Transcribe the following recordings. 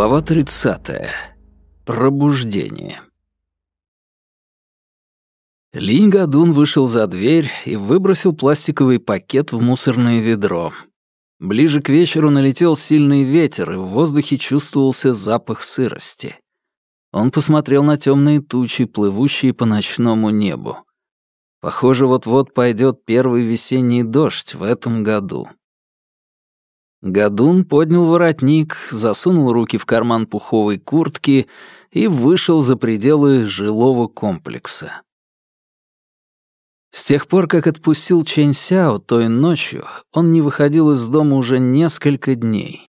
Глава 30. Пробуждение. Линь Гадун вышел за дверь и выбросил пластиковый пакет в мусорное ведро. Ближе к вечеру налетел сильный ветер, и в воздухе чувствовался запах сырости. Он посмотрел на темные тучи, плывущие по ночному небу. Похоже, вот-вот пойдет первый весенний дождь в этом году. Гадун поднял воротник, засунул руки в карман пуховой куртки и вышел за пределы жилого комплекса. С тех пор, как отпустил Чэнь Сяо той ночью, он не выходил из дома уже несколько дней.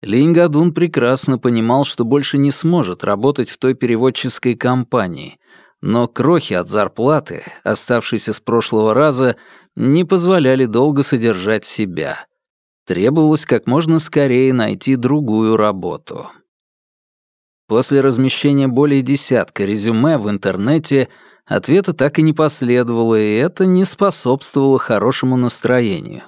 Линь Гадун прекрасно понимал, что больше не сможет работать в той переводческой компании, но крохи от зарплаты, оставшиеся с прошлого раза, не позволяли долго содержать себя — Требовалось как можно скорее найти другую работу. После размещения более десятка резюме в интернете ответа так и не последовало, и это не способствовало хорошему настроению.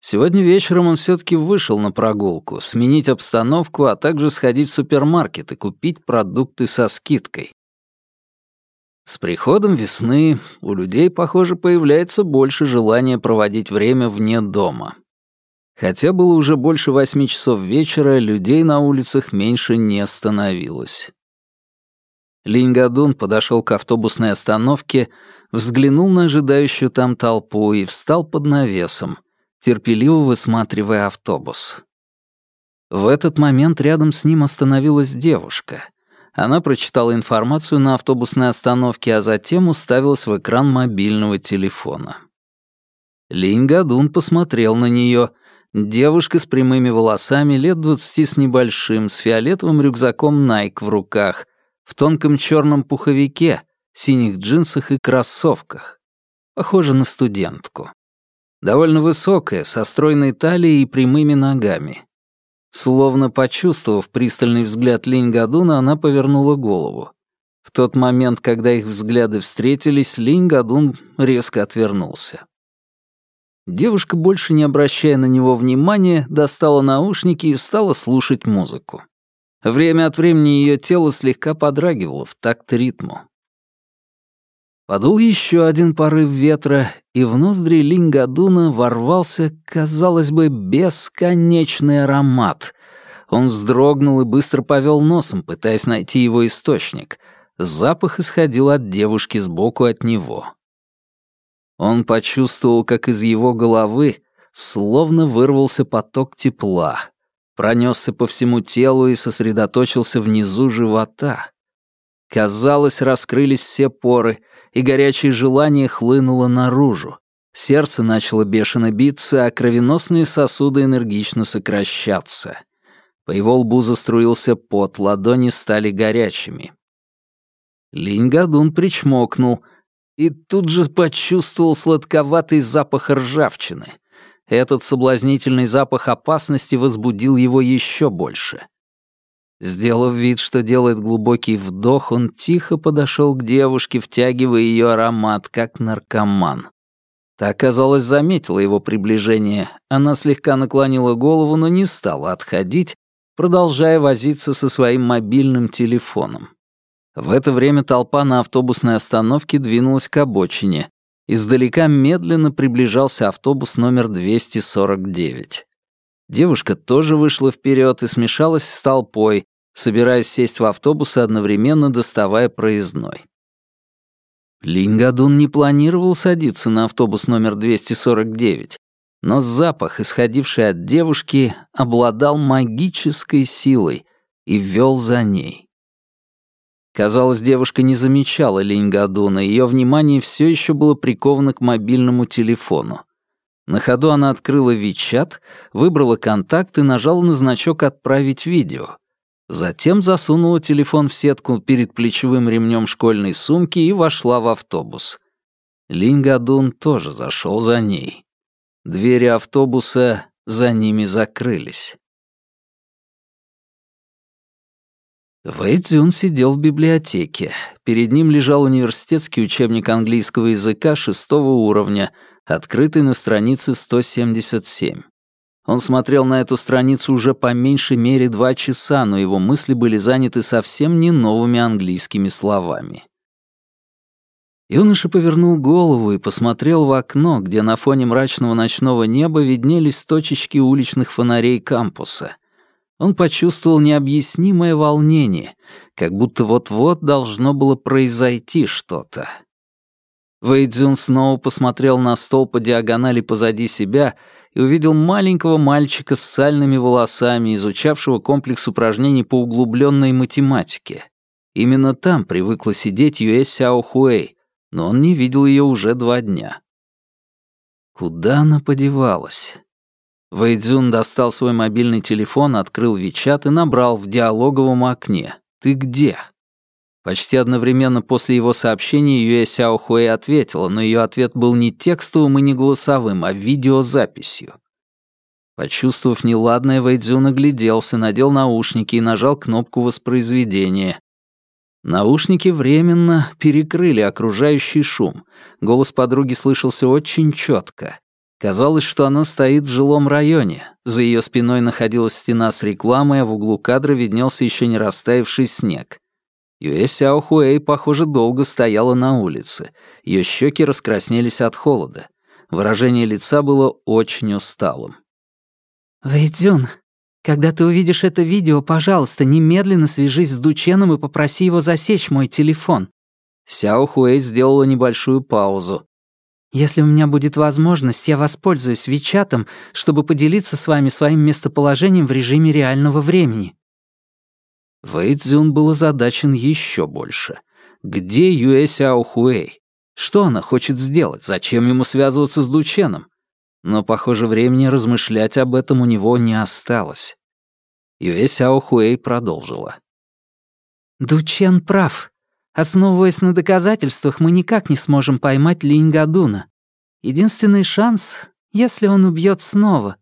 Сегодня вечером он все-таки вышел на прогулку, сменить обстановку, а также сходить в супермаркет и купить продукты со скидкой. С приходом весны у людей, похоже, появляется больше желания проводить время вне дома. Хотя было уже больше восьми часов вечера, людей на улицах меньше не становилось. Линьгадун подошел к автобусной остановке, взглянул на ожидающую там толпу и встал под навесом, терпеливо высматривая автобус. В этот момент рядом с ним остановилась девушка. Она прочитала информацию на автобусной остановке, а затем уставилась в экран мобильного телефона. Линь Гадун посмотрел на нее — Девушка с прямыми волосами, лет двадцати с небольшим, с фиолетовым рюкзаком Nike в руках, в тонком черном пуховике, синих джинсах и кроссовках. Похожа на студентку. Довольно высокая, со стройной талией и прямыми ногами. Словно почувствовав пристальный взгляд Линь Гадуна, она повернула голову. В тот момент, когда их взгляды встретились, Линь Гадун резко отвернулся. Девушка, больше не обращая на него внимания, достала наушники и стала слушать музыку. Время от времени ее тело слегка подрагивало в такт ритму. Подул еще один порыв ветра, и в ноздри Лингадуна ворвался, казалось бы, бесконечный аромат. Он вздрогнул и быстро повел носом, пытаясь найти его источник. Запах исходил от девушки сбоку от него. Он почувствовал, как из его головы словно вырвался поток тепла, пронесся по всему телу и сосредоточился внизу живота. Казалось, раскрылись все поры, и горячее желание хлынуло наружу. Сердце начало бешено биться, а кровеносные сосуды энергично сокращаться. По его лбу заструился пот, ладони стали горячими. Линь Гадун причмокнул — и тут же почувствовал сладковатый запах ржавчины. Этот соблазнительный запах опасности возбудил его еще больше. Сделав вид, что делает глубокий вдох, он тихо подошел к девушке, втягивая ее аромат, как наркоман. Та, казалось, заметила его приближение. Она слегка наклонила голову, но не стала отходить, продолжая возиться со своим мобильным телефоном. В это время толпа на автобусной остановке двинулась к обочине. Издалека медленно приближался автобус номер 249. Девушка тоже вышла вперед и смешалась с толпой, собираясь сесть в автобус и одновременно доставая проездной. Лингадун не планировал садиться на автобус номер 249, но запах, исходивший от девушки, обладал магической силой и вел за ней. Казалось, девушка не замечала Линьгадуна, ее внимание все еще было приковано к мобильному телефону. На ходу она открыла Вичат, выбрала контакт и нажала на значок «Отправить видео». Затем засунула телефон в сетку перед плечевым ремнем школьной сумки и вошла в автобус. Лингадун тоже зашел за ней. Двери автобуса за ними закрылись. Вэйцзюн сидел в библиотеке. Перед ним лежал университетский учебник английского языка шестого уровня, открытый на странице 177. Он смотрел на эту страницу уже по меньшей мере два часа, но его мысли были заняты совсем не новыми английскими словами. Юноша повернул голову и посмотрел в окно, где на фоне мрачного ночного неба виднелись точечки уличных фонарей кампуса. Он почувствовал необъяснимое волнение, как будто вот-вот должно было произойти что-то. Вэйдзюн снова посмотрел на стол по диагонали позади себя и увидел маленького мальчика с сальными волосами, изучавшего комплекс упражнений по углубленной математике. Именно там привыкла сидеть Юэ Сяо Хуэй, но он не видел ее уже два дня. Куда она подевалась? Вэйдзюн достал свой мобильный телефон, открыл Вичат и набрал в диалоговом окне «Ты где?». Почти одновременно после его сообщения Юэ Сяо Хуэй ответила, но ее ответ был не текстовым и не голосовым, а видеозаписью. Почувствовав неладное, Вэйдзюн огляделся, надел наушники и нажал кнопку воспроизведения. Наушники временно перекрыли окружающий шум. Голос подруги слышался очень четко. Казалось, что она стоит в жилом районе. За ее спиной находилась стена с рекламой, а в углу кадра виднелся еще не растаявший снег. Юэ Сяо Хуэй, похоже, долго стояла на улице. Ее щеки раскраснелись от холода. Выражение лица было очень усталым. «Вэйдзюн, когда ты увидишь это видео, пожалуйста, немедленно свяжись с Дученом и попроси его засечь мой телефон». Сяо Хуэй сделала небольшую паузу. «Если у меня будет возможность, я воспользуюсь Вичатом, чтобы поделиться с вами своим местоположением в режиме реального времени». Вэй Цзюн был озадачен еще больше. Где Юэ Сяо Хуэй? Что она хочет сделать? Зачем ему связываться с Дученом? но, похоже, времени размышлять об этом у него не осталось. Юэ Сяо Хуэй продолжила. «Дучен прав. Основываясь на доказательствах, мы никак не сможем поймать Линь Гадуна. Единственный шанс, если он убьет снова».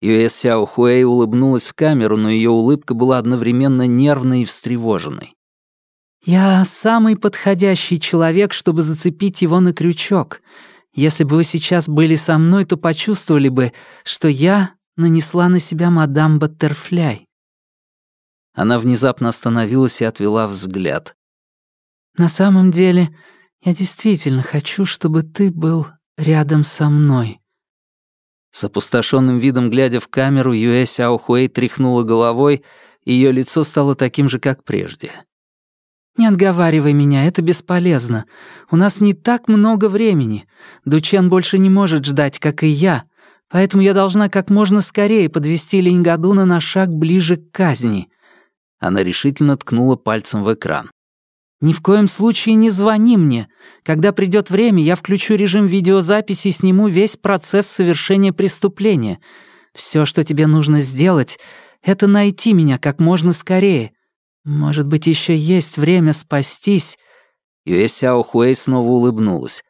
Юэ Сяо Хуэй улыбнулась в камеру, но ее улыбка была одновременно нервной и встревоженной. «Я самый подходящий человек, чтобы зацепить его на крючок. Если бы вы сейчас были со мной, то почувствовали бы, что я нанесла на себя мадам Баттерфляй». Она внезапно остановилась и отвела взгляд. «На самом деле, я действительно хочу, чтобы ты был рядом со мной». С опустошенным видом глядя в камеру, Юэ Сяохуэй тряхнула головой, и ее лицо стало таким же, как прежде. «Не отговаривай меня, это бесполезно. У нас не так много времени. Дучен больше не может ждать, как и я. Поэтому я должна как можно скорее подвести Ленингадуна на шаг ближе к казни». Она решительно ткнула пальцем в экран. «Ни в коем случае не звони мне. Когда придет время, я включу режим видеозаписи и сниму весь процесс совершения преступления. Все, что тебе нужно сделать, это найти меня как можно скорее. Может быть, еще есть время спастись?» Юэ Сяо Хуэй снова улыбнулась.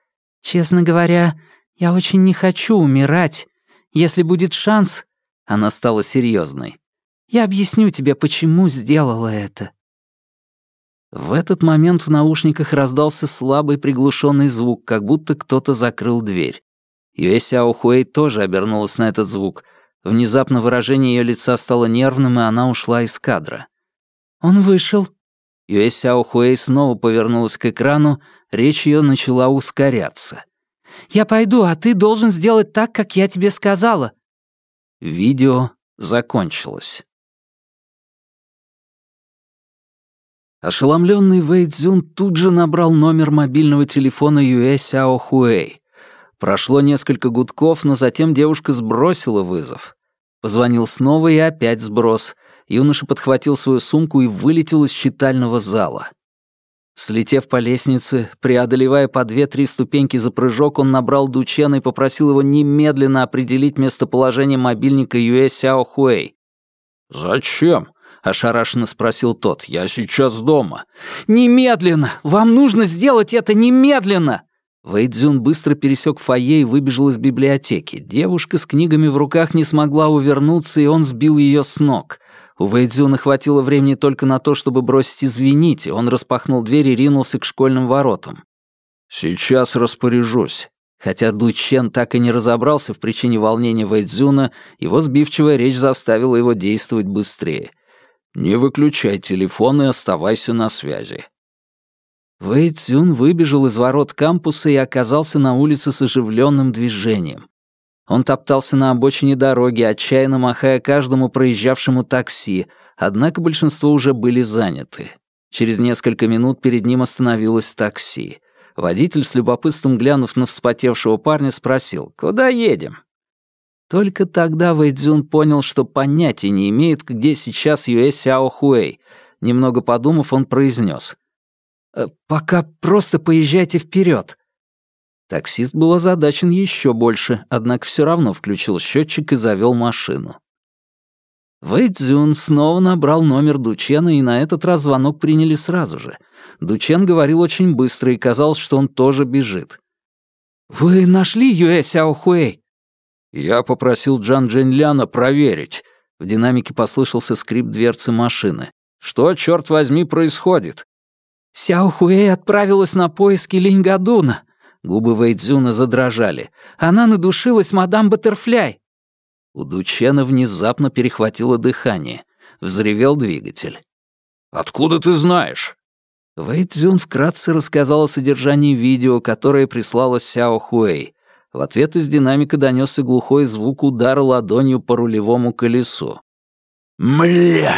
«Честно говоря, я очень не хочу умирать. Если будет шанс...» Она стала серьезной. «Я объясню тебе, почему сделала это». В этот момент в наушниках раздался слабый приглушенный звук, как будто кто-то закрыл дверь. Юэ Сяо Хуэй тоже обернулась на этот звук. Внезапно выражение ее лица стало нервным, и она ушла из кадра. «Он вышел». Юэ Сяо Хуэй снова повернулась к экрану, речь ее начала ускоряться. «Я пойду, а ты должен сделать так, как я тебе сказала». Видео закончилось. Ошеломленный Вэй Цзюн тут же набрал номер мобильного телефона Юэ Сяо Хуэй. Прошло несколько гудков, но затем девушка сбросила вызов. Позвонил снова и опять сброс — юноша подхватил свою сумку и вылетел из читального зала. Слетев по лестнице, преодолевая по две-три ступеньки за прыжок, он набрал Дучена и попросил его немедленно определить местоположение мобильника Юэ Сяо Хуэй. «Зачем?» — ошарашенно спросил тот. «Я сейчас дома». «Немедленно! Вам нужно сделать это немедленно!» Вэйдзюн быстро пересек фойе и выбежал из библиотеки. Девушка с книгами в руках не смогла увернуться, и он сбил ее с ног. У Вэйдзюна хватило времени только на то, чтобы бросить «извините», он распахнул дверь и ринулся к школьным воротам. «Сейчас распоряжусь». Хотя Дучен так и не разобрался в причине волнения Вэйдзюна, его сбивчивая речь заставила его действовать быстрее. «Не выключай телефон и оставайся на связи». Вэйдзюн выбежал из ворот кампуса и оказался на улице с оживленным движением. Он топтался на обочине дороги, отчаянно махая каждому проезжавшему такси, однако большинство уже были заняты. Через несколько минут перед ним остановилось такси. Водитель, с любопытством глянув на вспотевшего парня, спросил, «Куда едем?» Только тогда Вэйдзюн понял, что понятия не имеет, где сейчас Юэ Сяо Хуэй. Немного подумав, он произнес, «Э, «Пока просто поезжайте вперед. Таксист был озадачен еще больше, однако все равно включил счетчик и завел машину. Вэйдзюн снова набрал номер Дучена, и на этот раз звонок приняли сразу же. Дучен говорил очень быстро, и казалось, что он тоже бежит. «Вы нашли Юэ Сяохуэй?» «Я попросил Джан Джинляна проверить». В динамике послышался скрип дверцы машины. «Что, черт возьми, происходит?» «Сяохуэй отправилась на поиски Линьгадуна». Губы Вэйдзюна задрожали. «Она надушилась мадам Баттерфляй. У Дучена внезапно перехватило дыхание. Взревел двигатель. «Откуда ты знаешь?» Вэйцзюн вкратце рассказал о содержании видео, которое прислала Сяо Хуэй. В ответ из динамика донесся глухой звук удара ладонью по рулевому колесу. «Мля!»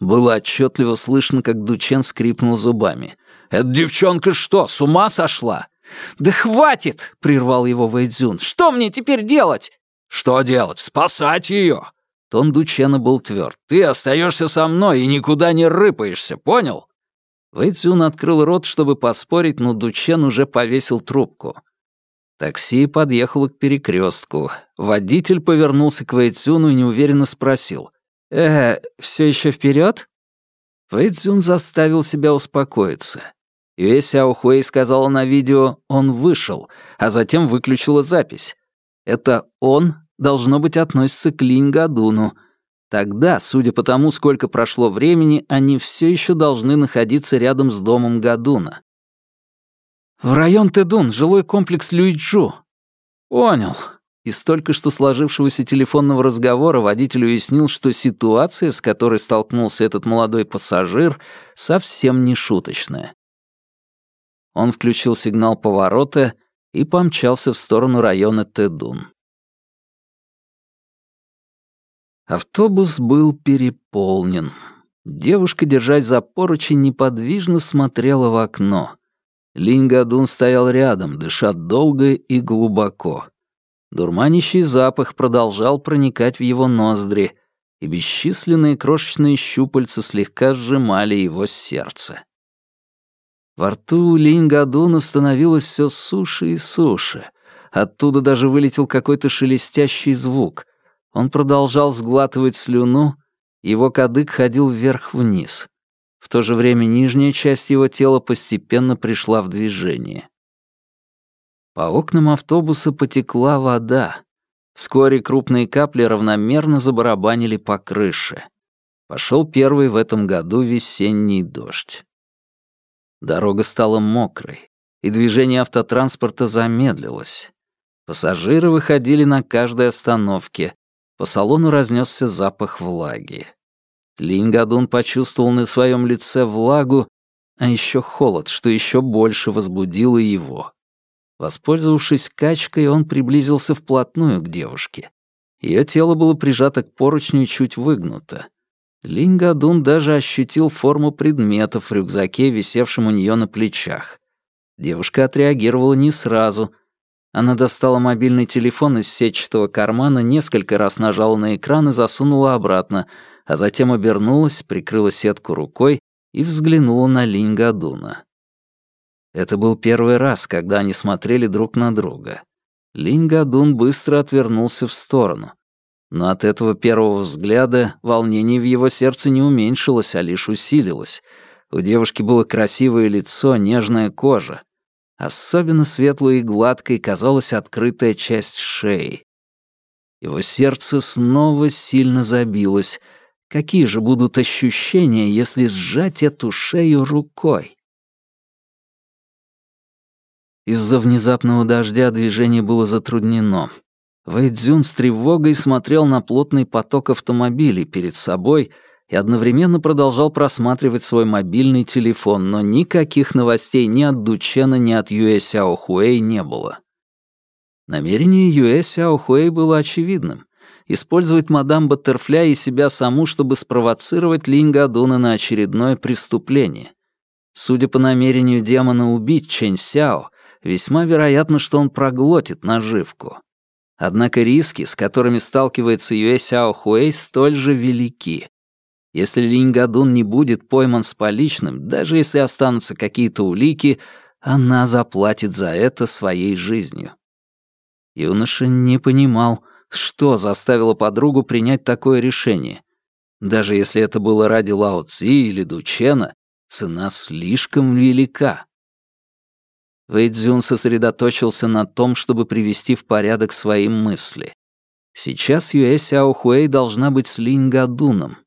Было отчетливо слышно, как Дучен скрипнул зубами. «Эта девчонка что, с ума сошла?» «Да хватит!» — прервал его Вэйдзюн. «Что мне теперь делать?» «Что делать? Спасать ее!» Тон Дучена был тверд. «Ты остаешься со мной и никуда не рыпаешься, понял?» Вэйцюн открыл рот, чтобы поспорить, но Дучен уже повесил трубку. Такси подъехало к перекрестку. Водитель повернулся к Вэйцюну и неуверенно спросил. «Э, все еще вперед? Вэйцюн заставил себя успокоиться. Юэ Сяохуэй сказала на видео «он вышел», а затем выключила запись. Это «он» должно быть, относится к Линь-Гадуну. Тогда, судя по тому, сколько прошло времени, они все еще должны находиться рядом с домом Гадуна. «В район Тэдун, жилой комплекс Люйчжу». «Понял». Из только что сложившегося телефонного разговора водитель уяснил, что ситуация, с которой столкнулся этот молодой пассажир, совсем не шуточная. Он включил сигнал поворота и помчался в сторону района Тэдун. Автобус был переполнен. Девушка, держась за поручень, неподвижно смотрела в окно. Линь стоял рядом, дыша долго и глубоко. Дурманящий запах продолжал проникать в его ноздри, и бесчисленные крошечные щупальца слегка сжимали его сердце. Во рту Линь становилось все суше и суше. Оттуда даже вылетел какой-то шелестящий звук — он продолжал сглатывать слюну, его кадык ходил вверх-вниз. В то же время нижняя часть его тела постепенно пришла в движение. По окнам автобуса потекла вода. Вскоре крупные капли равномерно забарабанили по крыше. Пошел первый в этом году весенний дождь. Дорога стала мокрой, и движение автотранспорта замедлилось. Пассажиры выходили на каждой остановке, по салону разнесся запах влаги. Линь почувствовал на своем лице влагу, а еще холод, что еще больше возбудило его. Воспользовавшись качкой, он приблизился вплотную к девушке. Ее тело было прижато к поручню и чуть выгнуто. Линь даже ощутил форму предметов в рюкзаке, висевшем у нее на плечах. Девушка отреагировала не сразу — она достала мобильный телефон из сетчатого кармана, несколько раз нажала на экран и засунула обратно, а затем обернулась, прикрыла сетку рукой и взглянула на Линь Гадуна. Это был первый раз, когда они смотрели друг на друга. Линь Гадун быстро отвернулся в сторону. Но от этого первого взгляда волнение в его сердце не уменьшилось, а лишь усилилось. У девушки было красивое лицо, нежная кожа. Особенно светлой и гладкой казалась открытая часть шеи. Его сердце снова сильно забилось. Какие же будут ощущения, если сжать эту шею рукой? Из-за внезапного дождя движение было затруднено. Вэйдзюн с тревогой смотрел на плотный поток автомобилей перед собой и одновременно продолжал просматривать свой мобильный телефон, но никаких новостей ни от Дучена, ни от Юэ Сяо Хуэй не было. Намерение Юэ Сяо Хуэй было очевидным — использовать мадам Баттерфля и себя саму, чтобы спровоцировать Линь Гадуна на очередное преступление. Судя по намерению демона убить Чэнь Сяо, весьма вероятно, что он проглотит наживку. Однако риски, с которыми сталкивается Юэ Сяо Хуэй, столь же велики. Если Линь Гадун не будет пойман с поличным, даже если останутся какие-то улики, она заплатит за это своей жизнью. Юноша не понимал, что заставило подругу принять такое решение. Даже если это было ради Лао Цзи или Дучена, цена слишком велика. Вэйдзюн сосредоточился на том, чтобы привести в порядок свои мысли. Сейчас Юэ Сяо Хуэй должна быть с Линь Гадуном.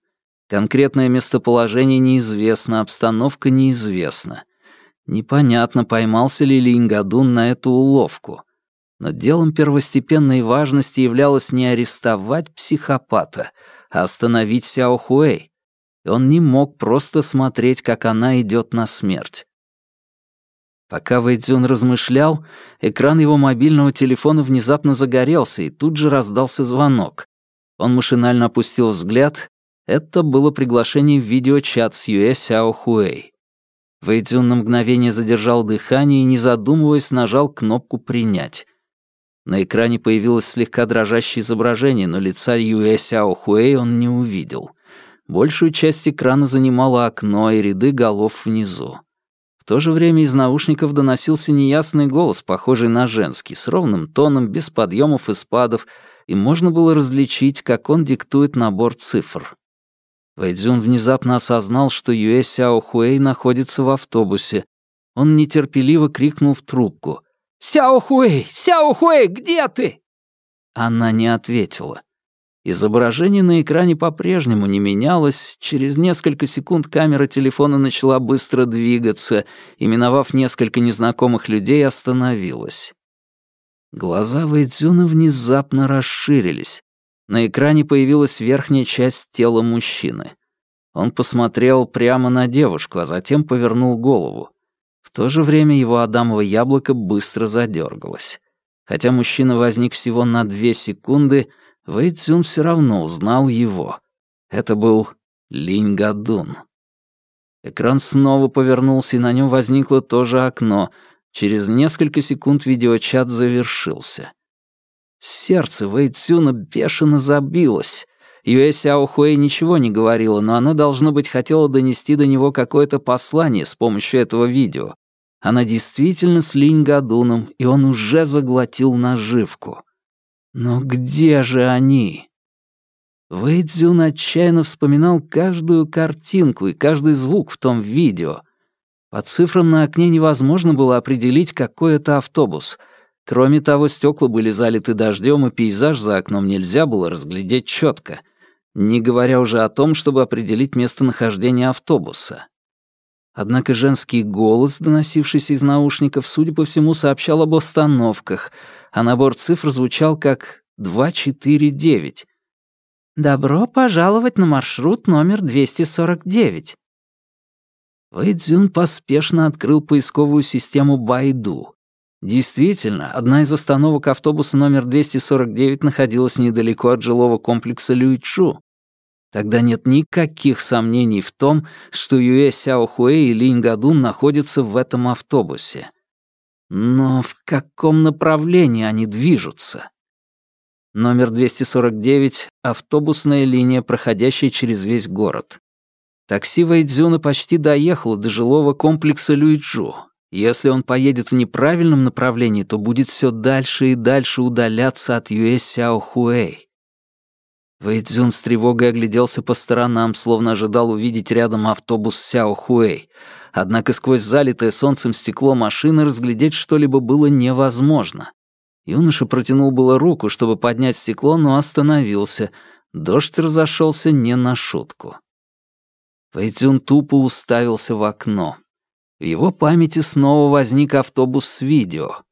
Конкретное местоположение неизвестно, обстановка неизвестна. Непонятно, поймался ли Линь Гадун на эту уловку. Но делом первостепенной важности являлось не арестовать психопата, а остановить Сяо Хуэй. И он не мог просто смотреть, как она идет на смерть. Пока Вэйдзюн размышлял, экран его мобильного телефона внезапно загорелся, и тут же раздался звонок. Он машинально опустил взгляд. Это было приглашение в видеочат с Юэ Сяо Хуэй. Вэйдзюн на мгновение задержал дыхание и, не задумываясь, нажал кнопку «Принять». На экране появилось слегка дрожащее изображение, но лица Юэ Сяо Хуэй он не увидел. Большую часть экрана занимало окно и ряды голов внизу то же время из наушников доносился неясный голос, похожий на женский, с ровным тоном, без подъемов и спадов, и можно было различить, как он диктует набор цифр. Вэйдзюн внезапно осознал, что Юэ Сяо Хуэй находится в автобусе. Он нетерпеливо крикнул в трубку. «Сяо Хуэй! Сяо Хуэй, где ты?» Она не ответила. Изображение на экране по-прежнему не менялось. Через несколько секунд камера телефона начала быстро двигаться и, миновав несколько незнакомых людей, остановилась. Глаза Вэйдзюна внезапно расширились. На экране появилась верхняя часть тела мужчины. Он посмотрел прямо на девушку, а затем повернул голову. В то же время его адамово яблоко быстро задергалось. Хотя мужчина возник всего на две секунды — Вэй Цзюн все равно узнал его. Это был Линь Гадун. Экран снова повернулся, и на нем возникло то же окно. Через несколько секунд видеочат завершился. Сердце Вэй Цзюна бешено забилось. Юэ Сяо Хуэй ничего не говорила, но она, должно быть, хотела донести до него какое-то послание с помощью этого видео. Она действительно с Линь Гадуном, и он уже заглотил наживку. Но где же они? Вэйдзюн отчаянно вспоминал каждую картинку и каждый звук в том видео. По цифрам на окне невозможно было определить, какой это автобус. Кроме того, стекла были залиты дождем, и пейзаж за окном нельзя было разглядеть четко, не говоря уже о том, чтобы определить местонахождение автобуса. Однако женский голос, доносившийся из наушников, судя по всему, сообщал об остановках, а набор цифр звучал как 249. «Добро пожаловать на маршрут номер 249». Вэйдзюн поспешно открыл поисковую систему Байду. Действительно, одна из остановок автобуса номер 249 находилась недалеко от жилого комплекса Люйчжу, Тогда нет никаких сомнений в том, что Юэ Сяохуэй и Линь Гадун находятся в этом автобусе. Но в каком направлении они движутся? Номер 249 — автобусная линия, проходящая через весь город. Такси Вэйдзюна почти доехало до жилого комплекса Люйчжу. Если он поедет в неправильном направлении, то будет все дальше и дальше удаляться от Юэ Сяохуэй. Вэйдзюн с тревогой огляделся по сторонам, словно ожидал увидеть рядом автобус Сяо Хуэй. Однако сквозь залитое солнцем стекло машины разглядеть что-либо было невозможно. Юноша протянул было руку, чтобы поднять стекло, но остановился. Дождь разошелся не на шутку. Вэйдзюн тупо уставился в окно. В его памяти снова возник автобус с видео.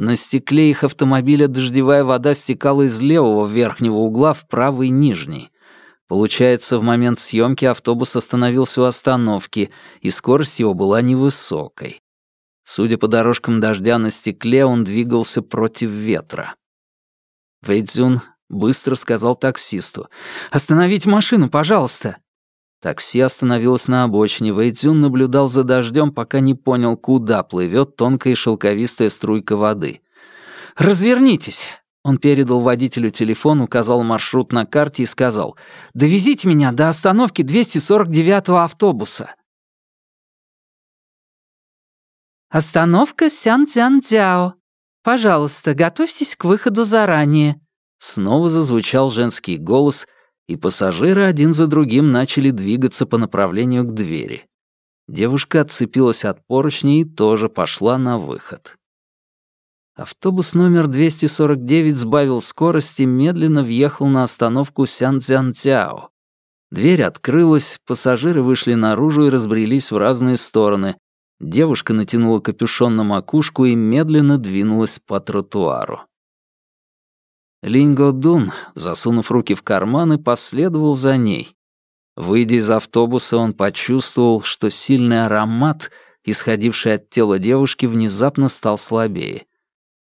На стекле их автомобиля дождевая вода стекала из левого верхнего угла в правый нижний. Получается, в момент съемки автобус остановился у остановки, и скорость его была невысокой. Судя по дорожкам дождя на стекле, он двигался против ветра. Вэйдзюн быстро сказал таксисту. «Остановите машину, пожалуйста!» Такси остановилось на обочине. Вэйдзюн наблюдал за дождем, пока не понял, куда плывет тонкая шелковистая струйка воды. «Развернитесь!» Он передал водителю телефон, указал маршрут на карте и сказал «Довезите меня до остановки 249-го автобуса». «Остановка Сян-Цзян-Цзяо. Пожалуйста, готовьтесь к выходу заранее». Снова зазвучал женский голос — и пассажиры один за другим начали двигаться по направлению к двери. Девушка отцепилась от поручней и тоже пошла на выход. Автобус номер 249 сбавил скорость и медленно въехал на остановку Сян-Цзян-Цяо. Дверь открылась, пассажиры вышли наружу и разбрелись в разные стороны. Девушка натянула капюшон на макушку и медленно двинулась по тротуару. Линго Дун, засунув руки в карманы, последовал за ней. Выйдя из автобуса, он почувствовал, что сильный аромат, исходивший от тела девушки, внезапно стал слабее.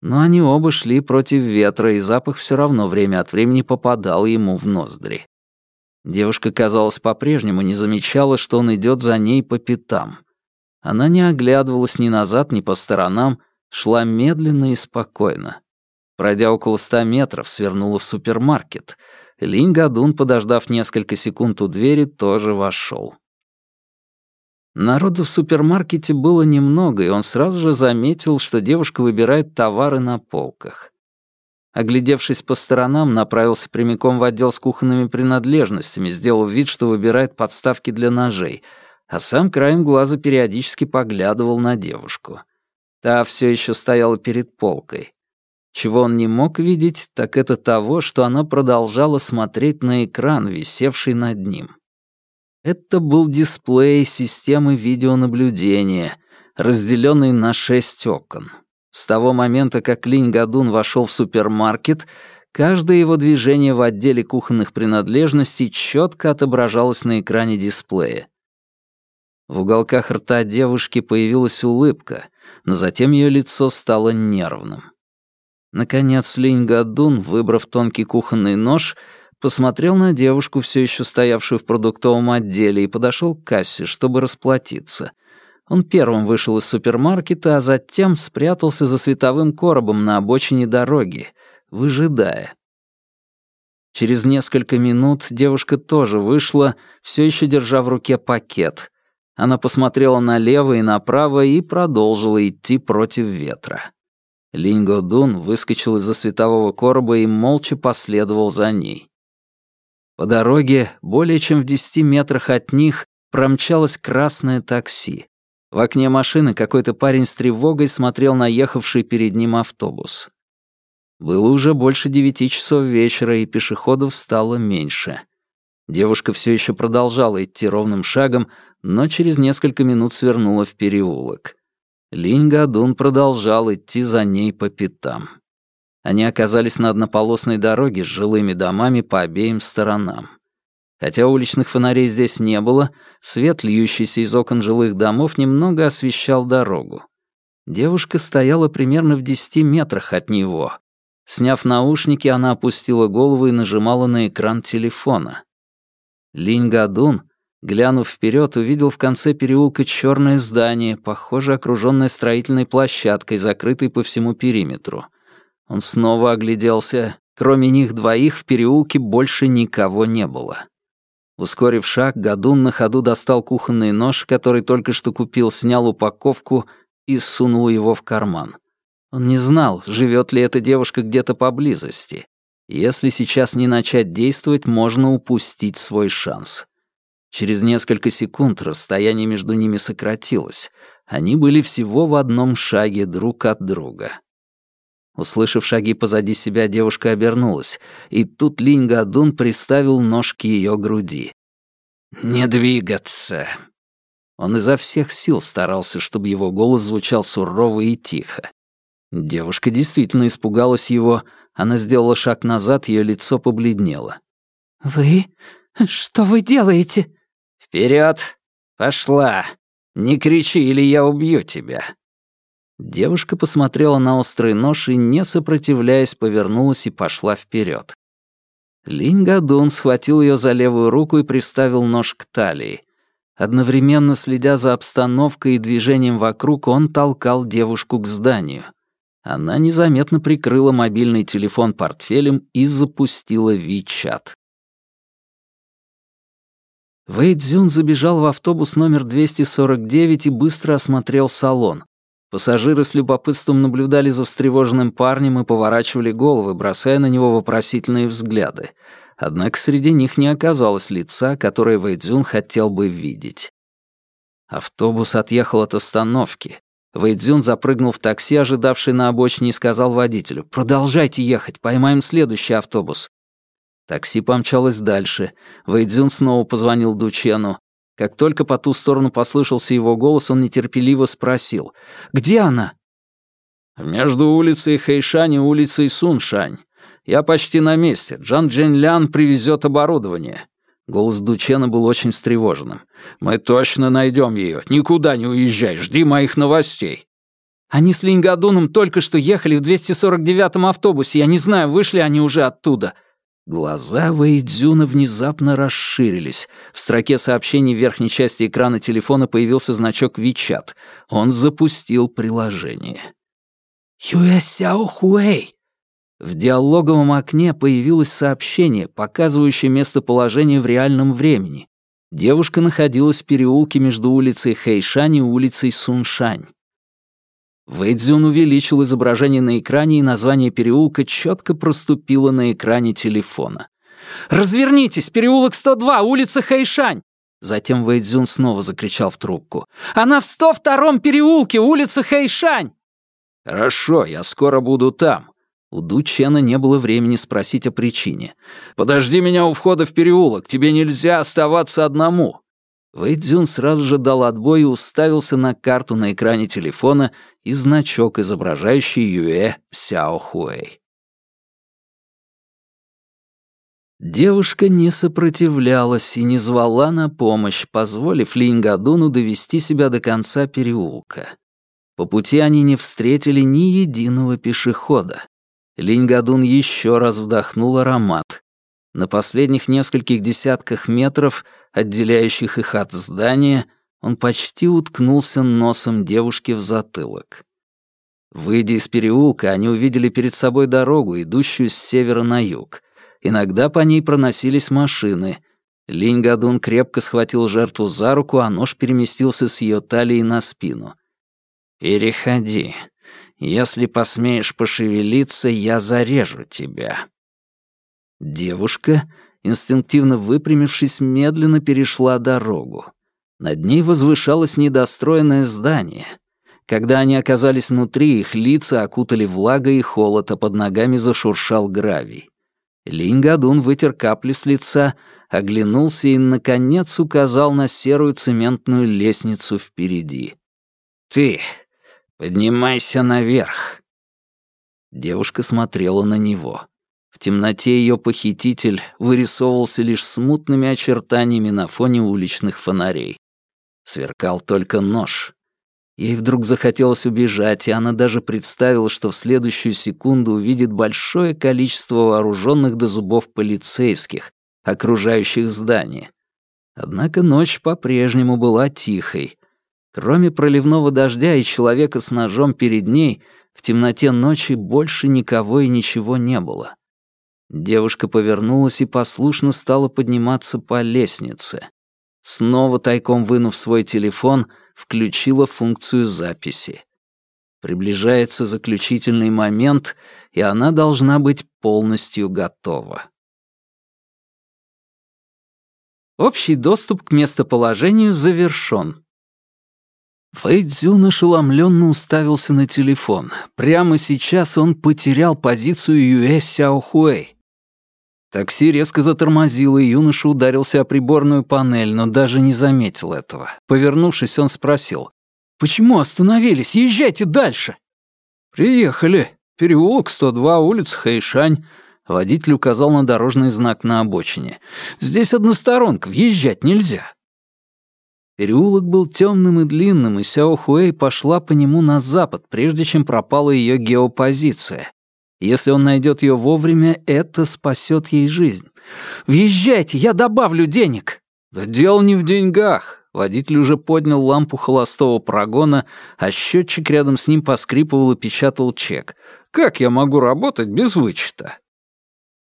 Но они оба шли против ветра, и запах все равно время от времени попадал ему в ноздри. Девушка, казалось, по-прежнему не замечала, что он идет за ней по пятам. Она не оглядывалась ни назад, ни по сторонам, шла медленно и спокойно. Пройдя около ста метров, свернула в супермаркет. Линь Гадун, подождав несколько секунд у двери, тоже вошел. Народу в супермаркете было немного, и он сразу же заметил, что девушка выбирает товары на полках. Оглядевшись по сторонам, направился прямиком в отдел с кухонными принадлежностями, сделав вид, что выбирает подставки для ножей, а сам краем глаза периодически поглядывал на девушку. Та все еще стояла перед полкой. Чего он не мог видеть, так это того, что она продолжала смотреть на экран, висевший над ним. Это был дисплей системы видеонаблюдения, разделенный на шесть окон. С того момента, как Линь Гадун вошел в супермаркет, каждое его движение в отделе кухонных принадлежностей четко отображалось на экране дисплея. В уголках рта девушки появилась улыбка, но затем ее лицо стало нервным. Наконец Линь Гадун, выбрав тонкий кухонный нож, посмотрел на девушку, все еще стоявшую в продуктовом отделе, и подошел к кассе, чтобы расплатиться. Он первым вышел из супермаркета, а затем спрятался за световым коробом на обочине дороги, выжидая. Через несколько минут девушка тоже вышла, все еще держа в руке пакет. Она посмотрела налево и направо и продолжила идти против ветра. Линго Дун выскочил из-за светового короба и молча последовал за ней. По дороге, более чем в десяти метрах от них, промчалось красное такси. В окне машины какой-то парень с тревогой смотрел на ехавший перед ним автобус. Было уже больше девяти часов вечера, и пешеходов стало меньше. Девушка все еще продолжала идти ровным шагом, но через несколько минут свернула в переулок. Линь Гадун продолжал идти за ней по пятам. Они оказались на однополосной дороге с жилыми домами по обеим сторонам. Хотя уличных фонарей здесь не было, свет, льющийся из окон жилых домов, немного освещал дорогу. Девушка стояла примерно в десяти метрах от него. Сняв наушники, она опустила голову и нажимала на экран телефона. Линь Гадун Глянув вперед, увидел в конце переулка черное здание, похоже, окруженное строительной площадкой, закрытой по всему периметру. Он снова огляделся. Кроме них двоих в переулке больше никого не было. Ускорив шаг, Гадун на ходу достал кухонный нож, который только что купил, снял упаковку и сунул его в карман. Он не знал, живет ли эта девушка где-то поблизости. Если сейчас не начать действовать, можно упустить свой шанс. Через несколько секунд расстояние между ними сократилось. Они были всего в одном шаге друг от друга. Услышав шаги позади себя, девушка обернулась, и тут Линь Гадун приставил нож к ее груди. «Не двигаться!» Он изо всех сил старался, чтобы его голос звучал сурово и тихо. Девушка действительно испугалась его. Она сделала шаг назад, ее лицо побледнело. «Вы? Что вы делаете?» «Вперед! Пошла! Не кричи, или я убью тебя!» Девушка посмотрела на острый нож и, не сопротивляясь, повернулась и пошла вперед. Линь Гадун схватил ее за левую руку и приставил нож к талии. Одновременно следя за обстановкой и движением вокруг, он толкал девушку к зданию. Она незаметно прикрыла мобильный телефон портфелем и запустила Вичат. Вэй Цзюн забежал в автобус номер 249 и быстро осмотрел салон. Пассажиры с любопытством наблюдали за встревоженным парнем и поворачивали головы, бросая на него вопросительные взгляды. Однако среди них не оказалось лица, которое Вэйдзюн хотел бы видеть. Автобус отъехал от остановки. Вэйдзюн запрыгнул в такси, ожидавший на обочине, и сказал водителю, «Продолжайте ехать, поймаем следующий автобус». Такси помчалось дальше. Вэйдзюн снова позвонил Дучену. Как только по ту сторону послышался его голос, он нетерпеливо спросил. «Где она?» «Между улицей Хэйшань и улицей Суншань. Я почти на месте. Джан Джен Лян привезет оборудование». Голос Дучена был очень встревоженным. «Мы точно найдем ее. Никуда не уезжай. Жди моих новостей». «Они с Линьгадуном только что ехали в 249-м автобусе. Я не знаю, вышли они уже оттуда», Глаза Вэйдзюна внезапно расширились. В строке сообщений в верхней части экрана телефона появился значок WeChat. Он запустил приложение. «Юэ Сяо Хуэй!» В диалоговом окне появилось сообщение, показывающее местоположение в реальном времени. Девушка находилась в переулке между улицей Хэйшань и улицей Суншань. Вэйдзюн увеличил изображение на экране, и название переулка четко проступило на экране телефона. «Развернитесь! Переулок 102, улица Хайшань!» Затем Вэйдзюн снова закричал в трубку. «Она в 102-м переулке, улица Хайшань!» «Хорошо, я скоро буду там». У Ду Чена не было времени спросить о причине. «Подожди меня у входа в переулок, тебе нельзя оставаться одному». Вэйдзюн сразу же дал отбой и уставился на карту на экране телефона и значок, изображающий Юэ Сяохуэй. Девушка не сопротивлялась и не звала на помощь, позволив Линьгадуну довести себя до конца переулка. По пути они не встретили ни единого пешехода. Линьгадун еще раз вдохнул аромат. На последних нескольких десятках метров, отделяющих их от здания, он почти уткнулся носом девушки в затылок. Выйдя из переулка, они увидели перед собой дорогу, идущую с севера на юг. Иногда по ней проносились машины. Линь Гадун крепко схватил жертву за руку, а нож переместился с ее талии на спину. «Переходи. Если посмеешь пошевелиться, я зарежу тебя». Девушка, инстинктивно выпрямившись, медленно перешла дорогу. Над ней возвышалось недостроенное здание. Когда они оказались внутри, их лица окутали влага и холод, а под ногами зашуршал гравий. Линь Гадун вытер капли с лица, оглянулся и, наконец, указал на серую цементную лестницу впереди. «Ты, поднимайся наверх!» Девушка смотрела на него. В темноте ее похититель вырисовывался лишь смутными очертаниями на фоне уличных фонарей. Сверкал только нож. Ей вдруг захотелось убежать, и она даже представила, что в следующую секунду увидит большое количество вооруженных до зубов полицейских, окружающих здание. Однако ночь по-прежнему была тихой. Кроме проливного дождя и человека с ножом перед ней, в темноте ночи больше никого и ничего не было. Девушка повернулась и послушно стала подниматься по лестнице. Снова тайком вынув свой телефон, включила функцию записи. Приближается заключительный момент, и она должна быть полностью готова. Общий доступ к местоположению завершён. Фэйдзюн ошеломленно уставился на телефон. Прямо сейчас он потерял позицию Юэ Сяохуэй. Такси резко затормозило, и юноша ударился о приборную панель, но даже не заметил этого. Повернувшись, он спросил. «Почему остановились? Езжайте дальше!» «Приехали. Переулок 102, улица Хэйшань». Водитель указал на дорожный знак на обочине. «Здесь односторонка, въезжать нельзя». Переулок был темным и длинным, и Сяо Хуэй пошла по нему на запад, прежде чем пропала ее геопозиция. Если он найдет ее вовремя, это спасет ей жизнь. «Въезжайте, я добавлю денег!» «Да дело не в деньгах!» Водитель уже поднял лампу холостого прогона, а счетчик рядом с ним поскрипывал и печатал чек. «Как я могу работать без вычета?»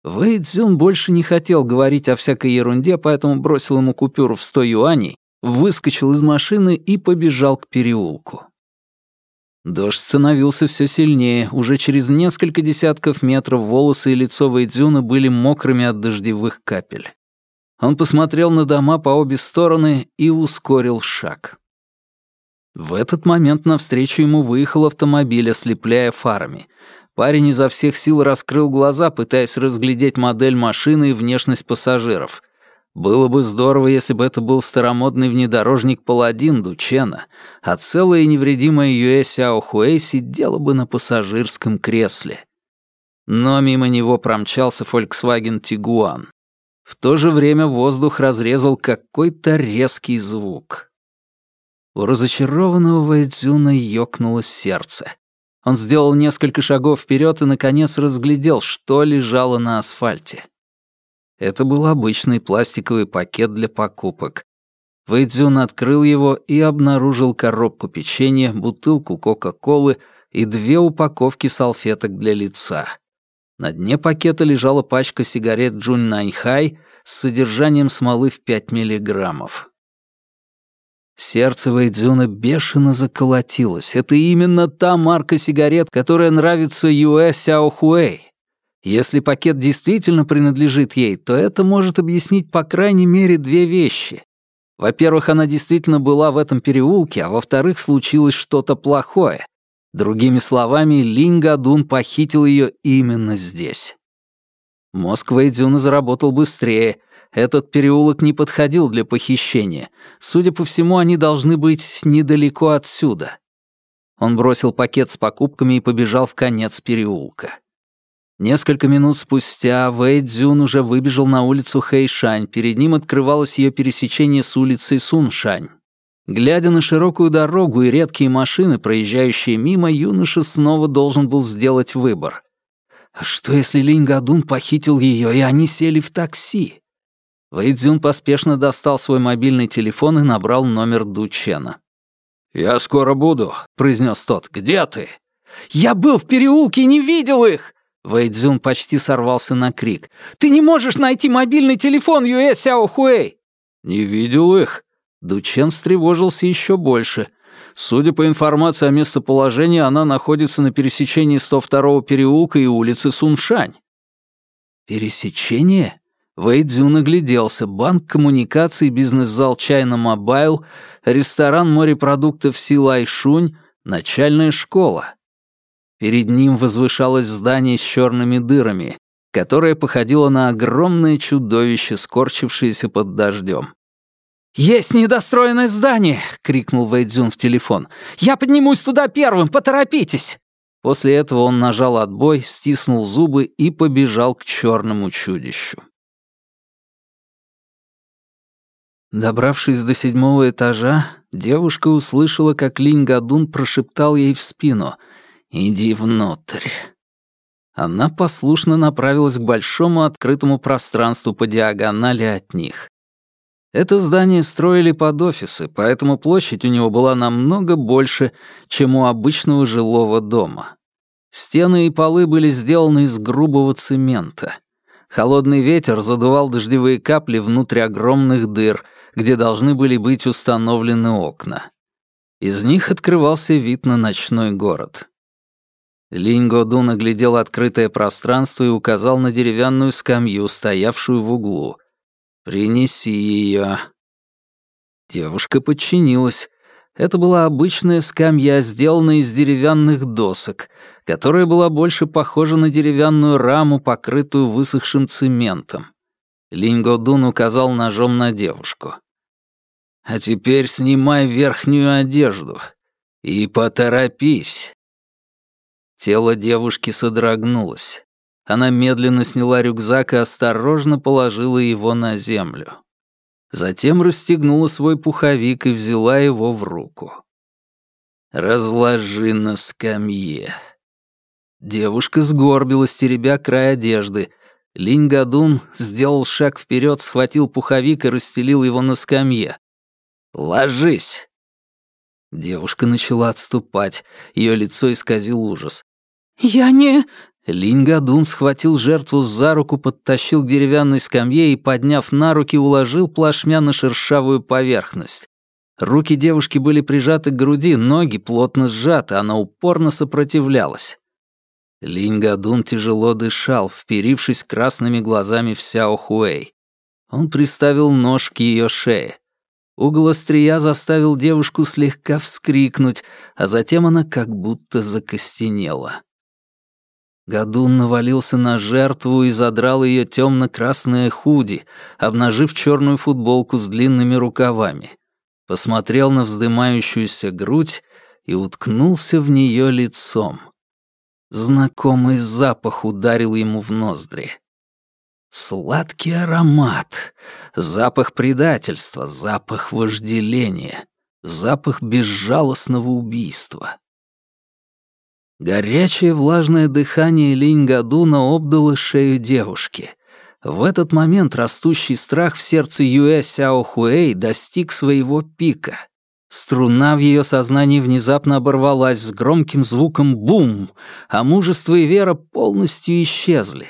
Вэй Цзюн больше не хотел говорить о всякой ерунде, поэтому бросил ему купюру в сто юаней, выскочил из машины и побежал к переулку. Дождь становился все сильнее. Уже через несколько десятков метров волосы и лицо Вэйдзюна были мокрыми от дождевых капель. Он посмотрел на дома по обе стороны и ускорил шаг. В этот момент навстречу ему выехал автомобиль, ослепляя фарами. Парень изо всех сил раскрыл глаза, пытаясь разглядеть модель машины и внешность пассажиров. Было бы здорово, если бы это был старомодный внедорожник Паладин Дучена, а целая невредимая Юэ Сяо Хуэй сидела бы на пассажирском кресле. Но мимо него промчался Volkswagen Tiguan. В то же время воздух разрезал какой-то резкий звук. У разочарованного Вайдзюна ёкнуло сердце. Он сделал несколько шагов вперед и, наконец, разглядел, что лежало на асфальте. Это был обычный пластиковый пакет для покупок. Вэйдзюн открыл его и обнаружил коробку печенья, бутылку Кока-Колы и две упаковки салфеток для лица. На дне пакета лежала пачка сигарет Джунь Наньхай с содержанием смолы в 5 миллиграммов. Сердце Вэйдзюна бешено заколотилось. Это именно та марка сигарет, которая нравится Юэ Сяохуэй. Если пакет действительно принадлежит ей, то это может объяснить по крайней мере две вещи. Во-первых, она действительно была в этом переулке, а во-вторых, случилось что-то плохое. Другими словами, Линь Гадун похитил ее именно здесь. Мозг Вэйдзюна заработал быстрее. Этот переулок не подходил для похищения. Судя по всему, они должны быть недалеко отсюда. Он бросил пакет с покупками и побежал в конец переулка. Несколько минут спустя Вэй Цзюн уже выбежал на улицу Хэйшань, перед ним открывалось ее пересечение с улицей Суншань. Глядя на широкую дорогу и редкие машины, проезжающие мимо, юноша снова должен был сделать выбор. А что, если Линь Гадун похитил ее, и они сели в такси? Вэйдзюн поспешно достал свой мобильный телефон и набрал номер Дучена. «Я скоро буду», — произнес тот. «Где ты?» «Я был в переулке и не видел их!» Вэйдзюн почти сорвался на крик. «Ты не можешь найти мобильный телефон Юэ Сяо Хуэй!» «Не видел их». Дучен встревожился еще больше. Судя по информации о местоположении, она находится на пересечении 102-го переулка и улицы Суншань. «Пересечение?» Вэйдзюн огляделся. Банк коммуникаций, бизнес-зал China Mobile, ресторан морепродуктов Силайшунь, начальная школа. Перед ним возвышалось здание с черными дырами, которое походило на огромное чудовище, скорчившееся под дождем. «Есть недостроенное здание!» — крикнул Вэйдзюн в телефон. «Я поднимусь туда первым, поторопитесь!» После этого он нажал отбой, стиснул зубы и побежал к черному чудищу. Добравшись до седьмого этажа, девушка услышала, как Линь Гадун прошептал ей в спину — «Иди внутрь». Она послушно направилась к большому открытому пространству по диагонали от них. Это здание строили под офисы, поэтому площадь у него была намного больше, чем у обычного жилого дома. Стены и полы были сделаны из грубого цемента. Холодный ветер задувал дождевые капли внутрь огромных дыр, где должны были быть установлены окна. Из них открывался вид на ночной город. Линь Годун оглядел открытое пространство и указал на деревянную скамью, стоявшую в углу. «Принеси ее». Девушка подчинилась. Это была обычная скамья, сделанная из деревянных досок, которая была больше похожа на деревянную раму, покрытую высохшим цементом. Линго Дун указал ножом на девушку. «А теперь снимай верхнюю одежду и поторопись». Тело девушки содрогнулось. Она медленно сняла рюкзак и осторожно положила его на землю. Затем расстегнула свой пуховик и взяла его в руку. «Разложи на скамье». Девушка сгорбилась, теребя край одежды. Линь Гадун сделал шаг вперед, схватил пуховик и расстелил его на скамье. «Ложись!» Девушка начала отступать, ее лицо исказил ужас. «Я не...» Линь схватил жертву за руку, подтащил к деревянной скамье и, подняв на руки, уложил плашмя на шершавую поверхность. Руки девушки были прижаты к груди, ноги плотно сжаты, она упорно сопротивлялась. Линь тяжело дышал, вперившись красными глазами в Сяо Хуэй. Он приставил нож к ее шее. Угол острия заставил девушку слегка вскрикнуть, а затем она как будто закостенела. Гадун навалился на жертву и задрал ее темно-красное худи, обнажив черную футболку с длинными рукавами. Посмотрел на вздымающуюся грудь и уткнулся в нее лицом. Знакомый запах ударил ему в ноздри. Сладкий аромат, запах предательства, запах вожделения, запах безжалостного убийства. Горячее влажное дыхание Линь-Гадуна обдало шею девушки. В этот момент растущий страх в сердце Юэ Сяо Хуэй достиг своего пика. Струна в ее сознании внезапно оборвалась с громким звуком «бум», а мужество и вера полностью исчезли.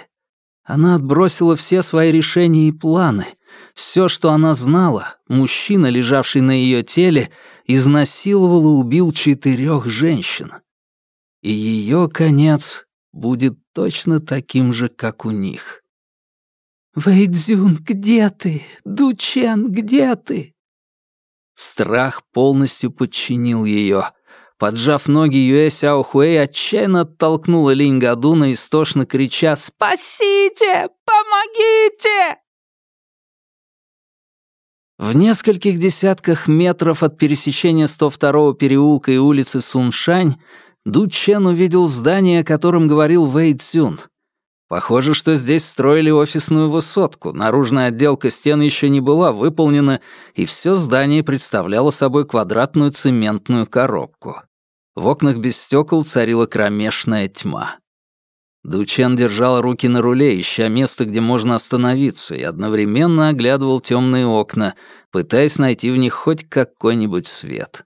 Она отбросила все свои решения и планы. Все, что она знала, мужчина, лежавший на ее теле, изнасиловал и убил четырех женщин и ее конец будет точно таким же, как у них. «Вэйдзюн, где ты? Дучен, где ты?» Страх полностью подчинил ее. Поджав ноги, Юэ Сяохуэй отчаянно оттолкнула Линь Гадуна, истошно крича «Спасите! Помогите!» В нескольких десятках метров от пересечения 102-го переулка и улицы Суншань Ду Чен увидел здание, о котором говорил Вэй Цюн. Похоже, что здесь строили офисную высотку, наружная отделка стен еще не была выполнена, и все здание представляло собой квадратную цементную коробку. В окнах без стекол царила кромешная тьма. Дучен держал руки на руле, ища место, где можно остановиться, и одновременно оглядывал темные окна, пытаясь найти в них хоть какой-нибудь свет.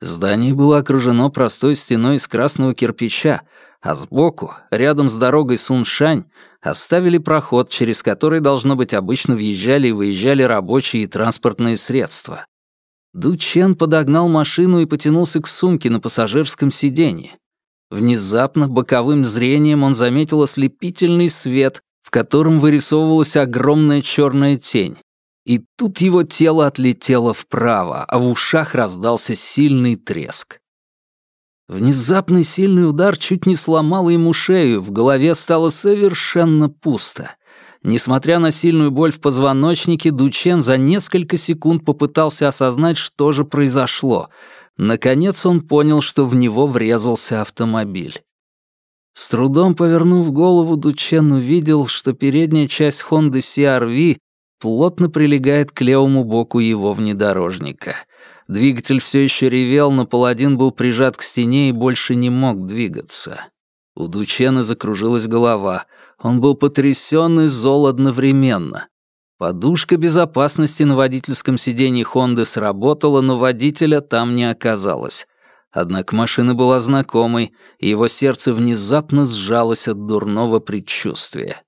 Здание было окружено простой стеной из красного кирпича, а сбоку, рядом с дорогой Суншань, оставили проход, через который, должно быть, обычно въезжали и выезжали рабочие и транспортные средства. Ду Чен подогнал машину и потянулся к сумке на пассажирском сиденье. Внезапно боковым зрением он заметил ослепительный свет, в котором вырисовывалась огромная черная тень. И тут его тело отлетело вправо, а в ушах раздался сильный треск. Внезапный сильный удар чуть не сломал ему шею, в голове стало совершенно пусто. Несмотря на сильную боль в позвоночнике, Дучен за несколько секунд попытался осознать, что же произошло. Наконец он понял, что в него врезался автомобиль. С трудом повернув голову, Дучен увидел, что передняя часть Хонды CR-V плотно прилегает к левому боку его внедорожника. Двигатель все еще ревел, но паладин был прижат к стене и больше не мог двигаться. У Дучена закружилась голова. Он был потрясен и зол одновременно. Подушка безопасности на водительском сиденье Хонды сработала, но водителя там не оказалось. Однако машина была знакомой, и его сердце внезапно сжалось от дурного предчувствия.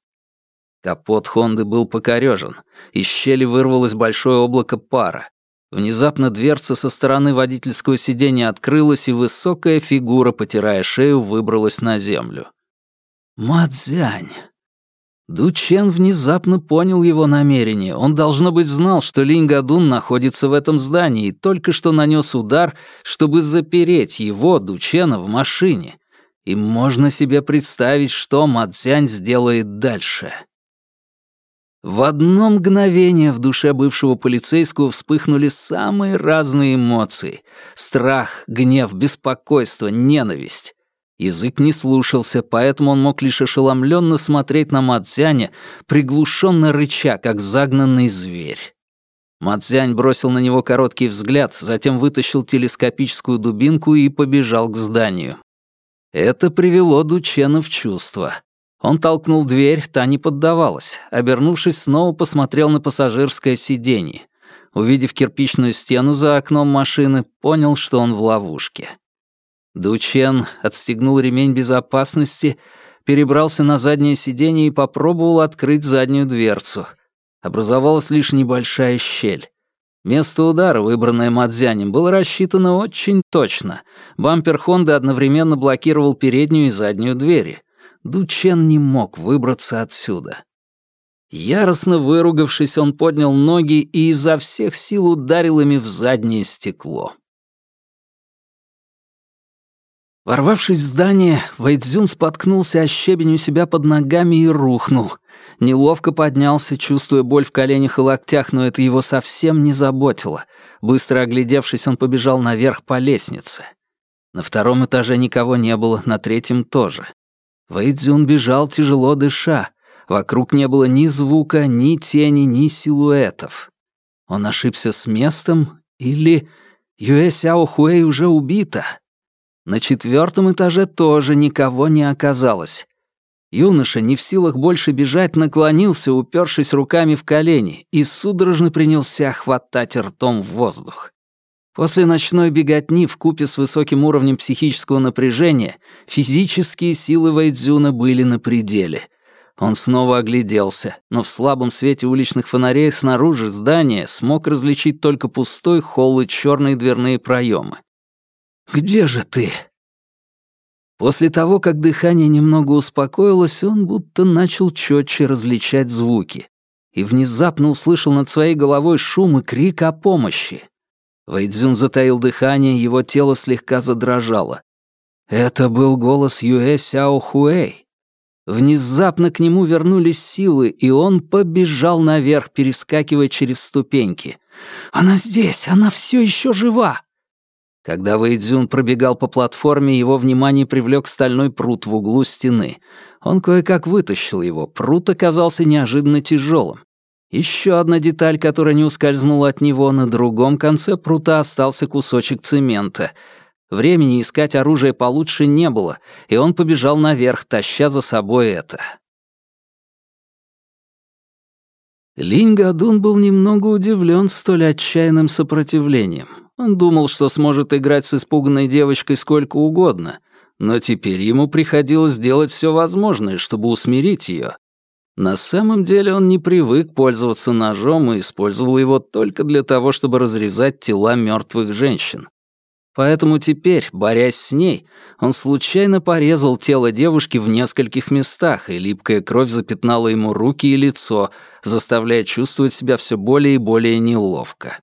Капот Хонды был покорежен, из щели вырвалось большое облако пара. Внезапно дверца со стороны водительского сиденья открылась, и высокая фигура, потирая шею, выбралась на землю. Мадзянь. Дучен внезапно понял его намерение. Он, должно быть, знал, что Линь Гадун находится в этом здании и только что нанес удар, чтобы запереть его, Дучена, в машине. И можно себе представить, что Мадзянь сделает дальше. В одно мгновение в душе бывшего полицейского вспыхнули самые разные эмоции. Страх, гнев, беспокойство, ненависть. Язык не слушался, поэтому он мог лишь ошеломленно смотреть на Мадзяня, приглушенно рыча, как загнанный зверь. Мадзянь бросил на него короткий взгляд, затем вытащил телескопическую дубинку и побежал к зданию. Это привело Дучена в чувство. Он толкнул дверь, та не поддавалась. Обернувшись, снова посмотрел на пассажирское сиденье. Увидев кирпичную стену за окном машины, понял, что он в ловушке. Дучен отстегнул ремень безопасности, перебрался на заднее сиденье и попробовал открыть заднюю дверцу. Образовалась лишь небольшая щель. Место удара, выбранное Мадзянем, было рассчитано очень точно. Бампер Хонды одновременно блокировал переднюю и заднюю двери. Дучен не мог выбраться отсюда. Яростно выругавшись, он поднял ноги и изо всех сил ударил ими в заднее стекло. Ворвавшись в здание, Вэйдзюн споткнулся о щебень у себя под ногами и рухнул. Неловко поднялся, чувствуя боль в коленях и локтях, но это его совсем не заботило. Быстро оглядевшись, он побежал наверх по лестнице. На втором этаже никого не было, на третьем тоже. Вэйдзюн бежал, тяжело дыша. Вокруг не было ни звука, ни тени, ни силуэтов. Он ошибся с местом или... Юэ Сяо Хуэй уже убита. На четвертом этаже тоже никого не оказалось. Юноша, не в силах больше бежать, наклонился, упершись руками в колени, и судорожно принялся хватать ртом в воздух. После ночной беготни в купе с высоким уровнем психического напряжения физические силы Вайдзюна были на пределе. Он снова огляделся, но в слабом свете уличных фонарей снаружи здания смог различить только пустой холл и черные дверные проемы. Где же ты?» После того, как дыхание немного успокоилось, он будто начал четче различать звуки и внезапно услышал над своей головой шум и крик о помощи. Вэйдзюн затаил дыхание, его тело слегка задрожало. Это был голос Юэ Сяо Хуэй. Внезапно к нему вернулись силы, и он побежал наверх, перескакивая через ступеньки. «Она здесь! Она все еще жива!» Когда Вэйдзюн пробегал по платформе, его внимание привлек стальной пруд в углу стены. Он кое-как вытащил его. Пруд оказался неожиданно тяжелым. Еще одна деталь, которая не ускользнула от него, на другом конце прута остался кусочек цемента. Времени искать оружие получше не было, и он побежал наверх, таща за собой это. Линь Гадун был немного удивлен столь отчаянным сопротивлением. Он думал, что сможет играть с испуганной девочкой сколько угодно, но теперь ему приходилось делать все возможное, чтобы усмирить ее. На самом деле он не привык пользоваться ножом и использовал его только для того, чтобы разрезать тела мертвых женщин. Поэтому теперь, борясь с ней, он случайно порезал тело девушки в нескольких местах, и липкая кровь запятнала ему руки и лицо, заставляя чувствовать себя все более и более неловко.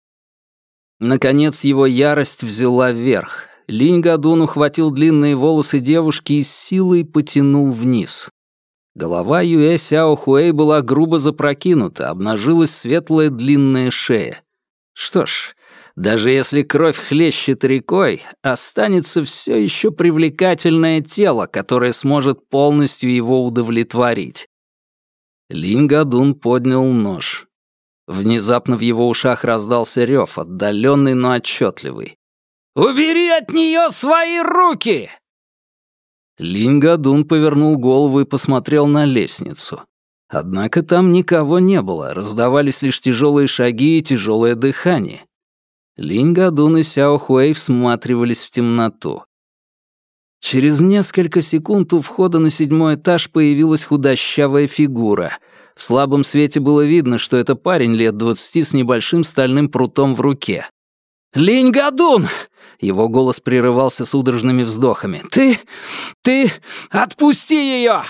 Наконец его ярость взяла верх. Линь Гадун ухватил длинные волосы девушки и силой потянул вниз. Голова Юэ Сяо Хуэй была грубо запрокинута, обнажилась светлая длинная шея. Что ж, даже если кровь хлещет рекой, останется все еще привлекательное тело, которое сможет полностью его удовлетворить. Линь Гадун поднял нож. Внезапно в его ушах раздался рев, отдаленный, но отчетливый. «Убери от нее свои руки!» Лингадун повернул голову и посмотрел на лестницу. Однако там никого не было, раздавались лишь тяжелые шаги и тяжелое дыхание. Лингадун и Сяо Хуэй всматривались в темноту. Через несколько секунд у входа на седьмой этаж появилась худощавая фигура — в слабом свете было видно, что это парень лет двадцати с небольшим стальным прутом в руке. «Линь Гадун!» Его голос прерывался судорожными вздохами. «Ты... ты... отпусти ее!»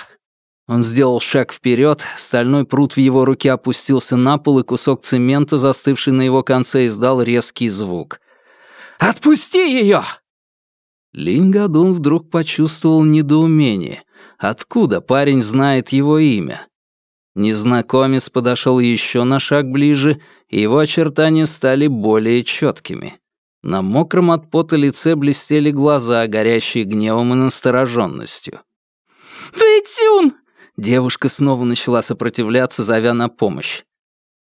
Он сделал шаг вперед, стальной пруд в его руке опустился на пол, и кусок цемента, застывший на его конце, издал резкий звук. «Отпусти ее!» Линь Гадун вдруг почувствовал недоумение. Откуда парень знает его имя? Незнакомец подошел еще на шаг ближе, и его очертания стали более четкими. На мокром от пота лице блестели глаза, горящие гневом и настороженностью. «Вэйцюн!» Девушка снова начала сопротивляться, зовя на помощь.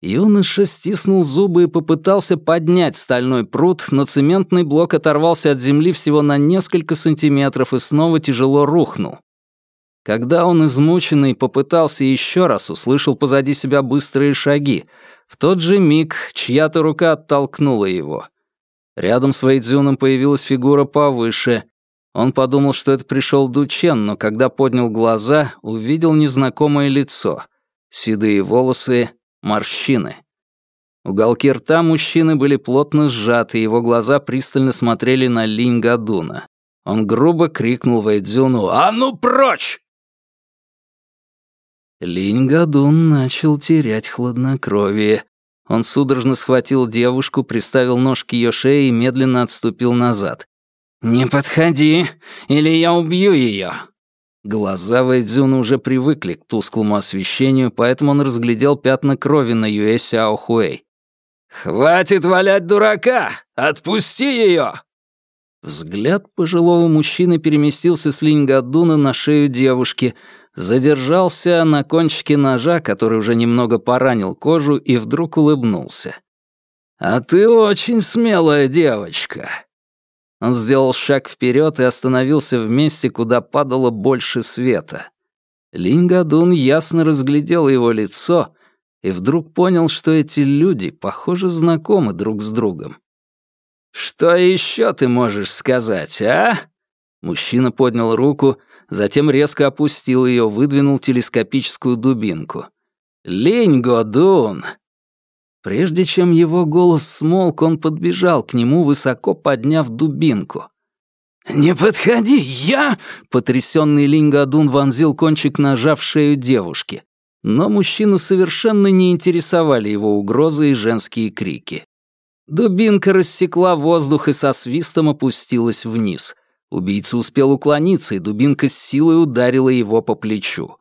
Юноша стиснул зубы и попытался поднять стальной пруд, но цементный блок оторвался от земли всего на несколько сантиметров и снова тяжело рухнул. Когда он, измученный, попытался еще раз, услышал позади себя быстрые шаги. В тот же миг чья-то рука оттолкнула его. Рядом с Вэйдзюном появилась фигура повыше. Он подумал, что это пришел Дучен, но когда поднял глаза, увидел незнакомое лицо. Седые волосы, морщины. Уголки рта мужчины были плотно сжаты, его глаза пристально смотрели на Линь Гадуна. Он грубо крикнул Вэйдзюну «А ну прочь!» Линь Гадун начал терять хладнокровие. Он судорожно схватил девушку, приставил нож к ее шее и медленно отступил назад. «Не подходи, или я убью ее!» Глаза Вэйдзюна уже привыкли к тусклому освещению, поэтому он разглядел пятна крови на Юэ Сяо Хуэй. «Хватит валять дурака! Отпусти ее!» Взгляд пожилого мужчины переместился с Линьгадуна на шею девушки, задержался на кончике ножа, который уже немного поранил кожу, и вдруг улыбнулся. «А ты очень смелая девочка». Он сделал шаг вперед и остановился в месте, куда падало больше света. Лингадун ясно разглядел его лицо и вдруг понял, что эти люди, похоже, знакомы друг с другом. «Что еще ты можешь сказать, а?» Мужчина поднял руку, затем резко опустил ее, выдвинул телескопическую дубинку. «Лень, Годун!» Прежде чем его голос смолк, он подбежал к нему, высоко подняв дубинку. «Не подходи, я...» — потрясенный Лингадун вонзил кончик ножа в шею девушки. Но мужчину совершенно не интересовали его угрозы и женские крики. Дубинка рассекла воздух и со свистом опустилась вниз. Убийца успел уклониться, и дубинка с силой ударила его по плечу.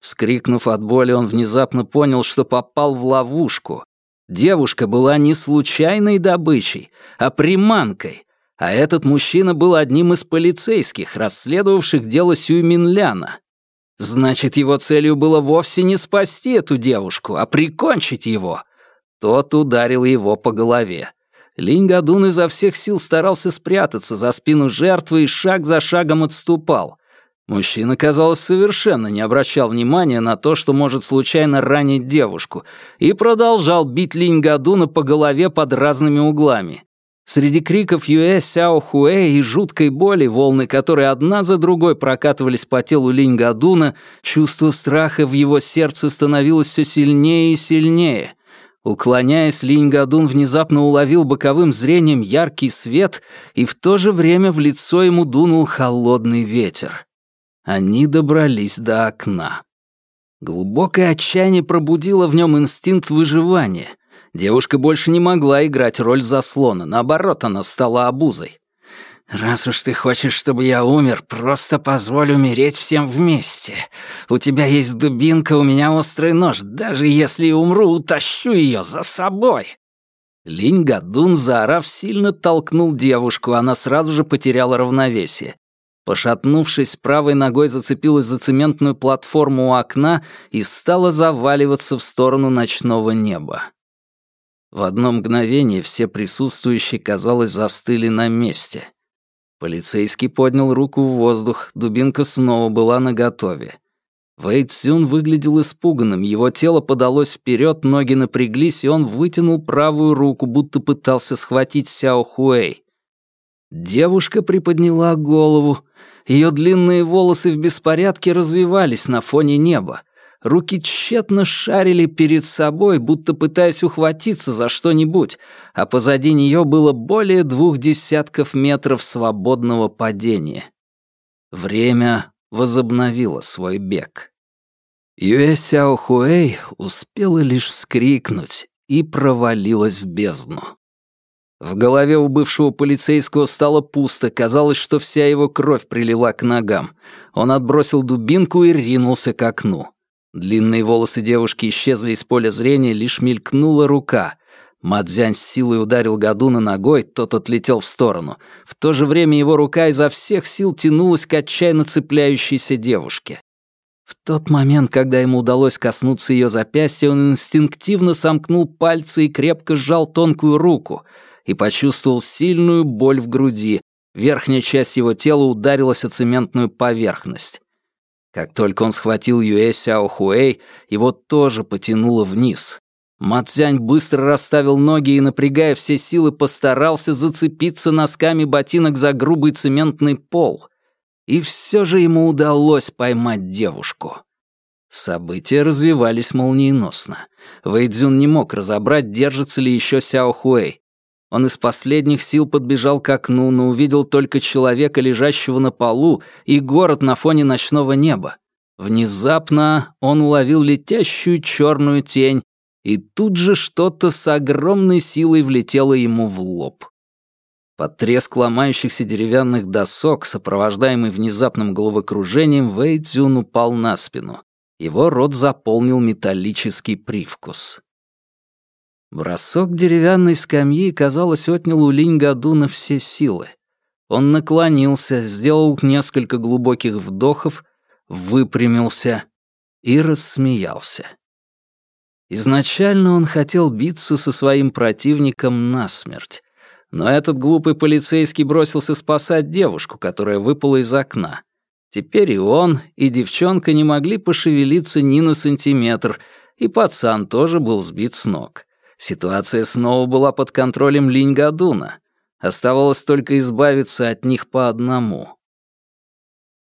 Вскрикнув от боли, он внезапно понял, что попал в ловушку. Девушка была не случайной добычей, а приманкой, а этот мужчина был одним из полицейских, расследовавших дело Сюйминляна. Значит, его целью было вовсе не спасти эту девушку, а прикончить его. Тот ударил его по голове. Линь-Гадун изо всех сил старался спрятаться за спину жертвы и шаг за шагом отступал. Мужчина, казалось, совершенно не обращал внимания на то, что может случайно ранить девушку, и продолжал бить Линь-Гадуна по голове под разными углами. Среди криков Юэ Сяо Хуэ и жуткой боли, волны которой одна за другой прокатывались по телу Линь Гадуна, чувство страха в его сердце становилось все сильнее и сильнее. Уклоняясь, Линь-Гадун внезапно уловил боковым зрением яркий свет, и в то же время в лицо ему дунул холодный ветер. Они добрались до окна. Глубокое отчаяние пробудило в нем инстинкт выживания. Девушка больше не могла играть роль заслона, наоборот, она стала обузой. «Раз уж ты хочешь, чтобы я умер, просто позволь умереть всем вместе. У тебя есть дубинка, у меня острый нож. Даже если умру, утащу ее за собой». Линь Гадун, заорав, сильно толкнул девушку, она сразу же потеряла равновесие. Пошатнувшись, правой ногой зацепилась за цементную платформу у окна и стала заваливаться в сторону ночного неба. В одно мгновение все присутствующие, казалось, застыли на месте. Полицейский поднял руку в воздух, дубинка снова была наготове. Вэйд Сюн выглядел испуганным, его тело подалось вперед, ноги напряглись, и он вытянул правую руку, будто пытался схватить Сяо Хуэй. Девушка приподняла голову. Ее длинные волосы в беспорядке развивались на фоне неба. Руки тщетно шарили перед собой, будто пытаясь ухватиться за что-нибудь, а позади нее было более двух десятков метров свободного падения. Время возобновило свой бег. Юэ Сяо Хуэй успела лишь вскрикнуть и провалилась в бездну. В голове у бывшего полицейского стало пусто, казалось, что вся его кровь прилила к ногам. Он отбросил дубинку и ринулся к окну. Длинные волосы девушки исчезли из поля зрения, лишь мелькнула рука. Мадзянь с силой ударил Гадуна ногой, тот отлетел в сторону. В то же время его рука изо всех сил тянулась к отчаянно цепляющейся девушке. В тот момент, когда ему удалось коснуться ее запястья, он инстинктивно сомкнул пальцы и крепко сжал тонкую руку и почувствовал сильную боль в груди. Верхняя часть его тела ударилась о цементную поверхность. Как только он схватил Юэ Сяо Хуэй, его тоже потянуло вниз. Мацзянь быстро расставил ноги и, напрягая все силы, постарался зацепиться носками ботинок за грубый цементный пол — и все же ему удалось поймать девушку. События развивались молниеносно. Вэйдзюн не мог разобрать, держится ли еще Сяо Хуэй. Он из последних сил подбежал к окну, но увидел только человека, лежащего на полу, и город на фоне ночного неба. Внезапно он уловил летящую черную тень, и тут же что-то с огромной силой влетело ему в лоб. Под треск ломающихся деревянных досок, сопровождаемый внезапным головокружением, Вэй Цзюн упал на спину. Его рот заполнил металлический привкус. Бросок деревянной скамьи, казалось, отнял у Линь Гадуна все силы. Он наклонился, сделал несколько глубоких вдохов, выпрямился и рассмеялся. Изначально он хотел биться со своим противником насмерть, но этот глупый полицейский бросился спасать девушку, которая выпала из окна. Теперь и он, и девчонка не могли пошевелиться ни на сантиметр, и пацан тоже был сбит с ног. Ситуация снова была под контролем Линь Гадуна. Оставалось только избавиться от них по одному.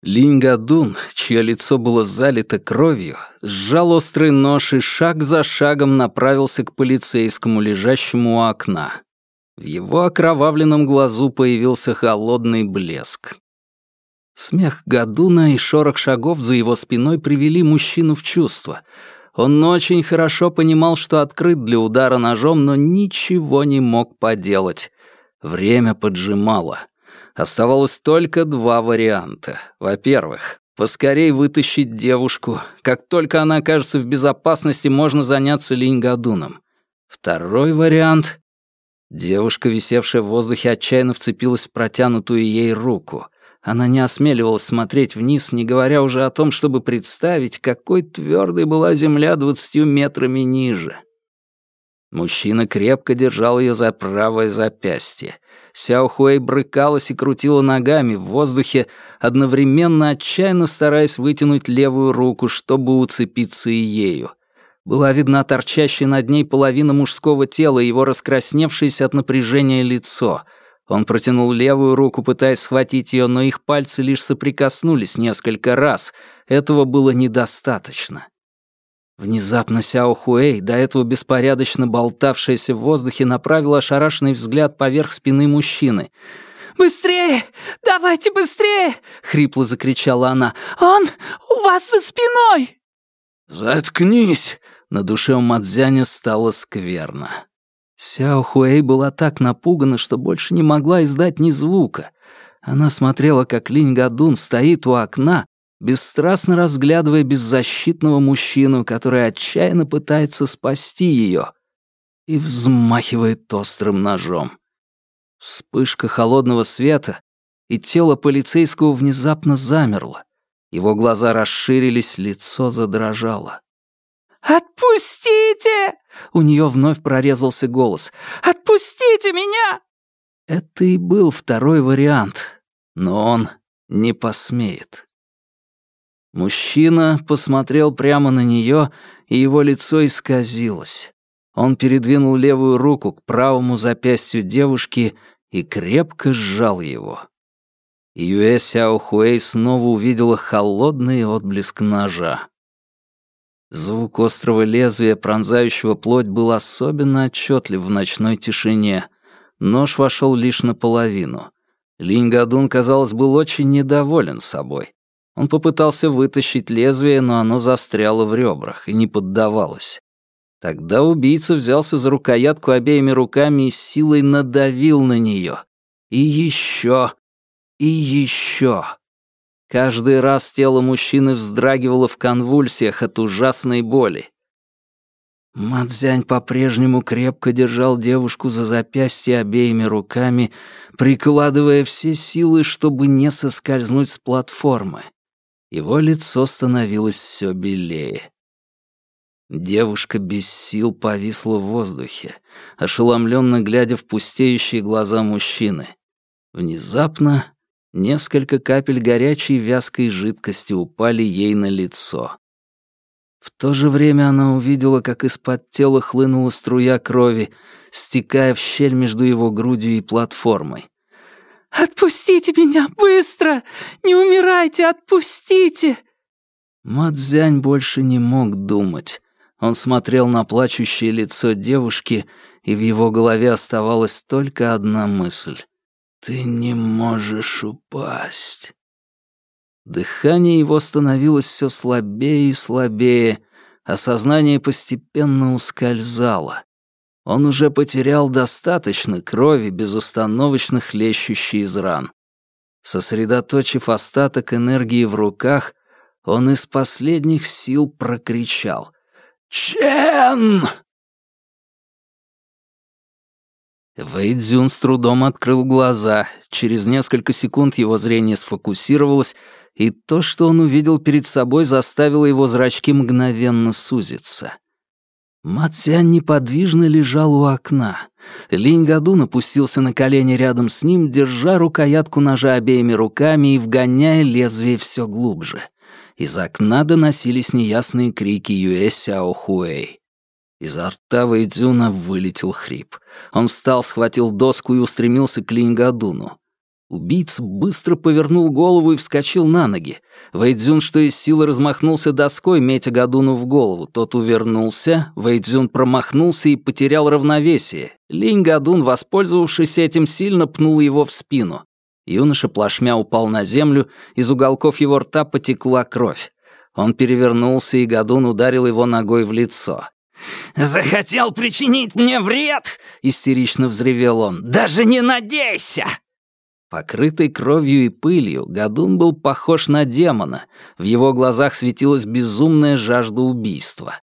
Линь Гадун, чье лицо было залито кровью, сжал острый нож и шаг за шагом направился к полицейскому, лежащему у окна. В его окровавленном глазу появился холодный блеск. Смех Гадуна и шорох шагов за его спиной привели мужчину в чувство. Он очень хорошо понимал, что открыт для удара ножом, но ничего не мог поделать. Время поджимало. Оставалось только два варианта. Во-первых, поскорей вытащить девушку. Как только она окажется в безопасности, можно заняться Линь-Гадуном. Второй вариант Девушка, висевшая в воздухе, отчаянно вцепилась в протянутую ей руку. Она не осмеливалась смотреть вниз, не говоря уже о том, чтобы представить, какой твердой была земля двадцатью метрами ниже. Мужчина крепко держал ее за правое запястье. Сяо Хуэй брыкалась и крутила ногами в воздухе, одновременно отчаянно стараясь вытянуть левую руку, чтобы уцепиться и ею — была видна торчащая над ней половина мужского тела и его раскрасневшееся от напряжения лицо. Он протянул левую руку, пытаясь схватить ее, но их пальцы лишь соприкоснулись несколько раз. Этого было недостаточно. Внезапно Сяо Хуэй, до этого беспорядочно болтавшаяся в воздухе, направила ошарашенный взгляд поверх спины мужчины. «Быстрее! Давайте быстрее!» — хрипло закричала она. «Он у вас за спиной!» «Заткнись!» На душе у Мадзяня стало скверно. Сяо Хуэй была так напугана, что больше не могла издать ни звука. Она смотрела, как Линь Гадун стоит у окна, бесстрастно разглядывая беззащитного мужчину, который отчаянно пытается спасти ее, и взмахивает острым ножом. Вспышка холодного света, и тело полицейского внезапно замерло. Его глаза расширились, лицо задрожало. «Отпустите!» У нее вновь прорезался голос. «Отпустите меня!» Это и был второй вариант, но он не посмеет. Мужчина посмотрел прямо на нее, и его лицо исказилось. Он передвинул левую руку к правому запястью девушки и крепко сжал его. Юэ Сяо Хуэй снова увидела холодный отблеск ножа. Звук острого лезвия, пронзающего плоть, был особенно отчетлив в ночной тишине. Нож вошел лишь наполовину. Линь Гадун, казалось, был очень недоволен собой. Он попытался вытащить лезвие, но оно застряло в ребрах и не поддавалось. Тогда убийца взялся за рукоятку обеими руками и силой надавил на нее. И еще, и еще. Каждый раз тело мужчины вздрагивало в конвульсиях от ужасной боли. Мадзянь по-прежнему крепко держал девушку за запястье обеими руками, прикладывая все силы, чтобы не соскользнуть с платформы. Его лицо становилось все белее. Девушка без сил повисла в воздухе, ошеломленно глядя в пустеющие глаза мужчины. Внезапно несколько капель горячей вязкой жидкости упали ей на лицо. В то же время она увидела, как из-под тела хлынула струя крови, стекая в щель между его грудью и платформой. «Отпустите меня, быстро! Не умирайте, отпустите!» Мадзянь больше не мог думать. Он смотрел на плачущее лицо девушки, и в его голове оставалась только одна мысль. «Ты не можешь упасть». Дыхание его становилось все слабее и слабее, а сознание постепенно ускользало. Он уже потерял достаточно крови, безостановочно хлещущей из ран. Сосредоточив остаток энергии в руках, он из последних сил прокричал. «Чен!» Вэйдзюн с трудом открыл глаза. Через несколько секунд его зрение сфокусировалось, и то, что он увидел перед собой, заставило его зрачки мгновенно сузиться. Мацян неподвижно лежал у окна. Линь Гадун опустился на колени рядом с ним, держа рукоятку ножа обеими руками и вгоняя лезвие все глубже. Из окна доносились неясные крики Юэ Сяо Хуэй. Изо рта Вэйдзюна вылетел хрип. Он встал, схватил доску и устремился к Линь Гадуну. Убийца быстро повернул голову и вскочил на ноги. Вэйдзюн, что из силы, размахнулся доской, метя Гадуну в голову. Тот увернулся, Вэйдзюн промахнулся и потерял равновесие. Линь Гадун, воспользовавшись этим, сильно пнул его в спину. Юноша плашмя упал на землю, из уголков его рта потекла кровь. Он перевернулся, и Гадун ударил его ногой в лицо. «Захотел причинить мне вред!» — истерично взревел он. «Даже не надейся!» Покрытый кровью и пылью, Гадун был похож на демона. В его глазах светилась безумная жажда убийства.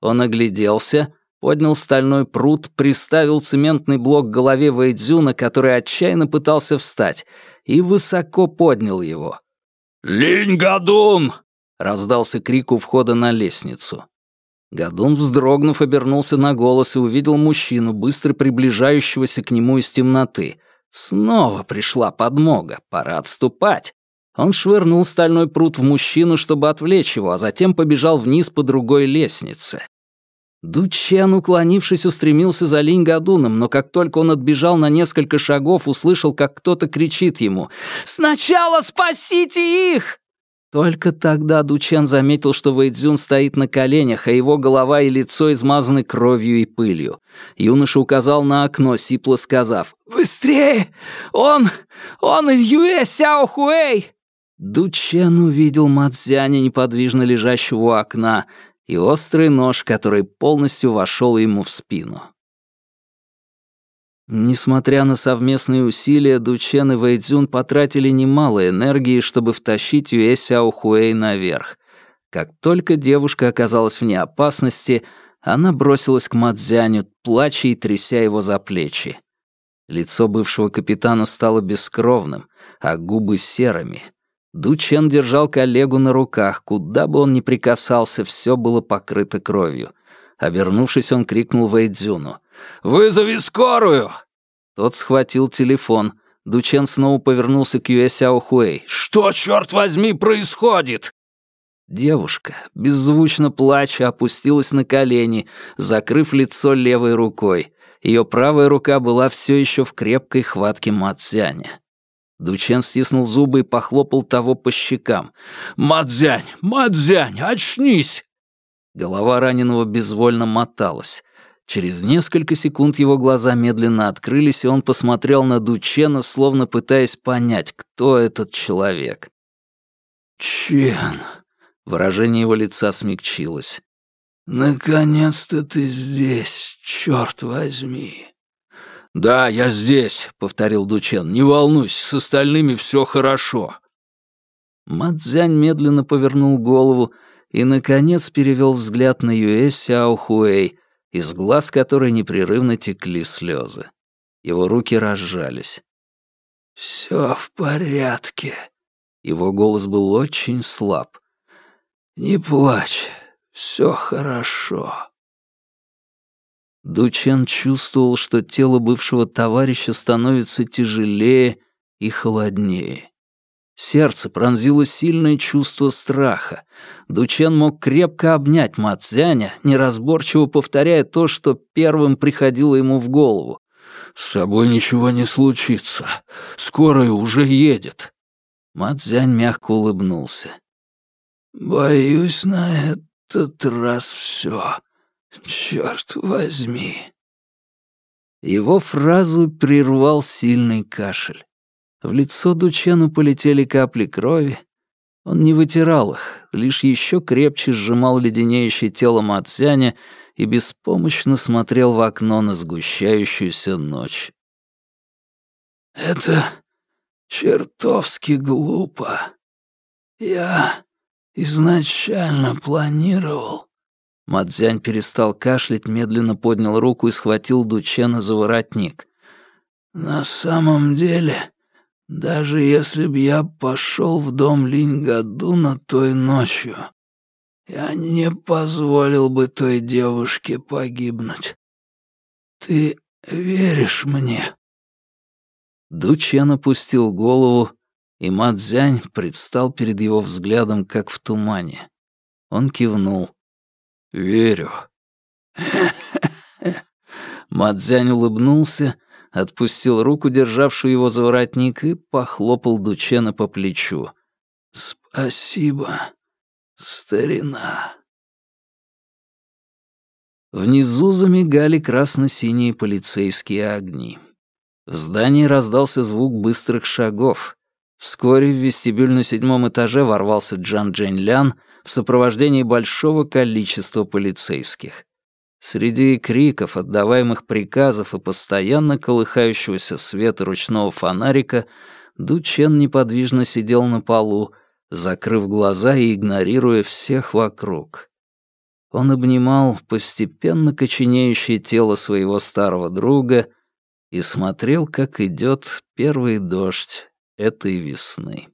Он огляделся, поднял стальной пруд, приставил цементный блок к голове Вэйдзюна, который отчаянно пытался встать, и высоко поднял его. «Линь, Гадун!» — раздался крик у входа на лестницу. Гадун, вздрогнув, обернулся на голос и увидел мужчину, быстро приближающегося к нему из темноты — Снова пришла подмога, пора отступать. Он швырнул стальной пруд в мужчину, чтобы отвлечь его, а затем побежал вниз по другой лестнице. Дучен, уклонившись, устремился за Линь Гадуном, но как только он отбежал на несколько шагов, услышал, как кто-то кричит ему «Сначала спасите их!» Только тогда Дучен заметил, что Вэйдзюн стоит на коленях, а его голова и лицо измазаны кровью и пылью. Юноша указал на окно, сипло сказав «Быстрее! Он... он из Юэ Сяо Хуэй!» Дучен увидел Мадзяня, неподвижно лежащего у окна, и острый нож, который полностью вошел ему в спину. Несмотря на совместные усилия, Дучен и Вэйдзюн потратили немало энергии, чтобы втащить Юэ Сяохуэй наверх. Как только девушка оказалась вне опасности, она бросилась к Мадзяню, плача и тряся его за плечи. Лицо бывшего капитана стало бескровным, а губы серыми. Дучен держал коллегу на руках, куда бы он ни прикасался, все было покрыто кровью. Обернувшись, он крикнул Вэйдзюну. «Вызови скорую!» Тот схватил телефон. Дучен снова повернулся к Юэ Сяо Хуэй. «Что, черт возьми, происходит?» Девушка, беззвучно плача, опустилась на колени, закрыв лицо левой рукой. Ее правая рука была все еще в крепкой хватке Мацзяня. Дучен стиснул зубы и похлопал того по щекам. «Мадзянь! Мадзянь! Очнись!» Голова раненого безвольно моталась. Через несколько секунд его глаза медленно открылись, и он посмотрел на Дучена, словно пытаясь понять, кто этот человек. Чен. Выражение его лица смягчилось. «Наконец-то ты здесь, черт возьми!» «Да, я здесь», — повторил Дучен. «Не волнуйся, с остальными все хорошо». Мадзянь медленно повернул голову и, наконец, перевел взгляд на Юэ Сяо Хуэй, из глаз которой непрерывно текли слезы. Его руки разжались. «Все в порядке». Его голос был очень слаб. «Не плачь, все хорошо». Дучен чувствовал, что тело бывшего товарища становится тяжелее и холоднее. Сердце пронзило сильное чувство страха. Дучен мог крепко обнять Мацзяня, неразборчиво повторяя то, что первым приходило ему в голову. «С тобой ничего не случится. Скорая уже едет». Мацзянь мягко улыбнулся. «Боюсь, на этот раз все. Черт возьми!» Его фразу прервал сильный кашель. В лицо Дучену полетели капли крови. Он не вытирал их, лишь еще крепче сжимал леденеющее тело Мацяня и беспомощно смотрел в окно на сгущающуюся ночь. «Это чертовски глупо. Я изначально планировал...» Мадзянь перестал кашлять, медленно поднял руку и схватил Дучена за воротник. «На самом деле, даже если б я пошел в дом Линьгадуна той ночью, я не позволил бы той девушке погибнуть. Ты веришь мне?» Дучен опустил голову, и Мадзянь предстал перед его взглядом, как в тумане. Он кивнул. «Верю». Мадзянь улыбнулся, отпустил руку, державшую его за воротник, и похлопал Дучена по плечу. «Спасибо, старина». Внизу замигали красно-синие полицейские огни. В здании раздался звук быстрых шагов. Вскоре в вестибюль на седьмом этаже ворвался Джан Джень Лян в сопровождении большого количества полицейских. Среди криков, отдаваемых приказов и постоянно колыхающегося света ручного фонарика Ду Чен неподвижно сидел на полу, закрыв глаза и игнорируя всех вокруг. Он обнимал постепенно коченеющее тело своего старого друга и смотрел, как идет первый дождь этой весны.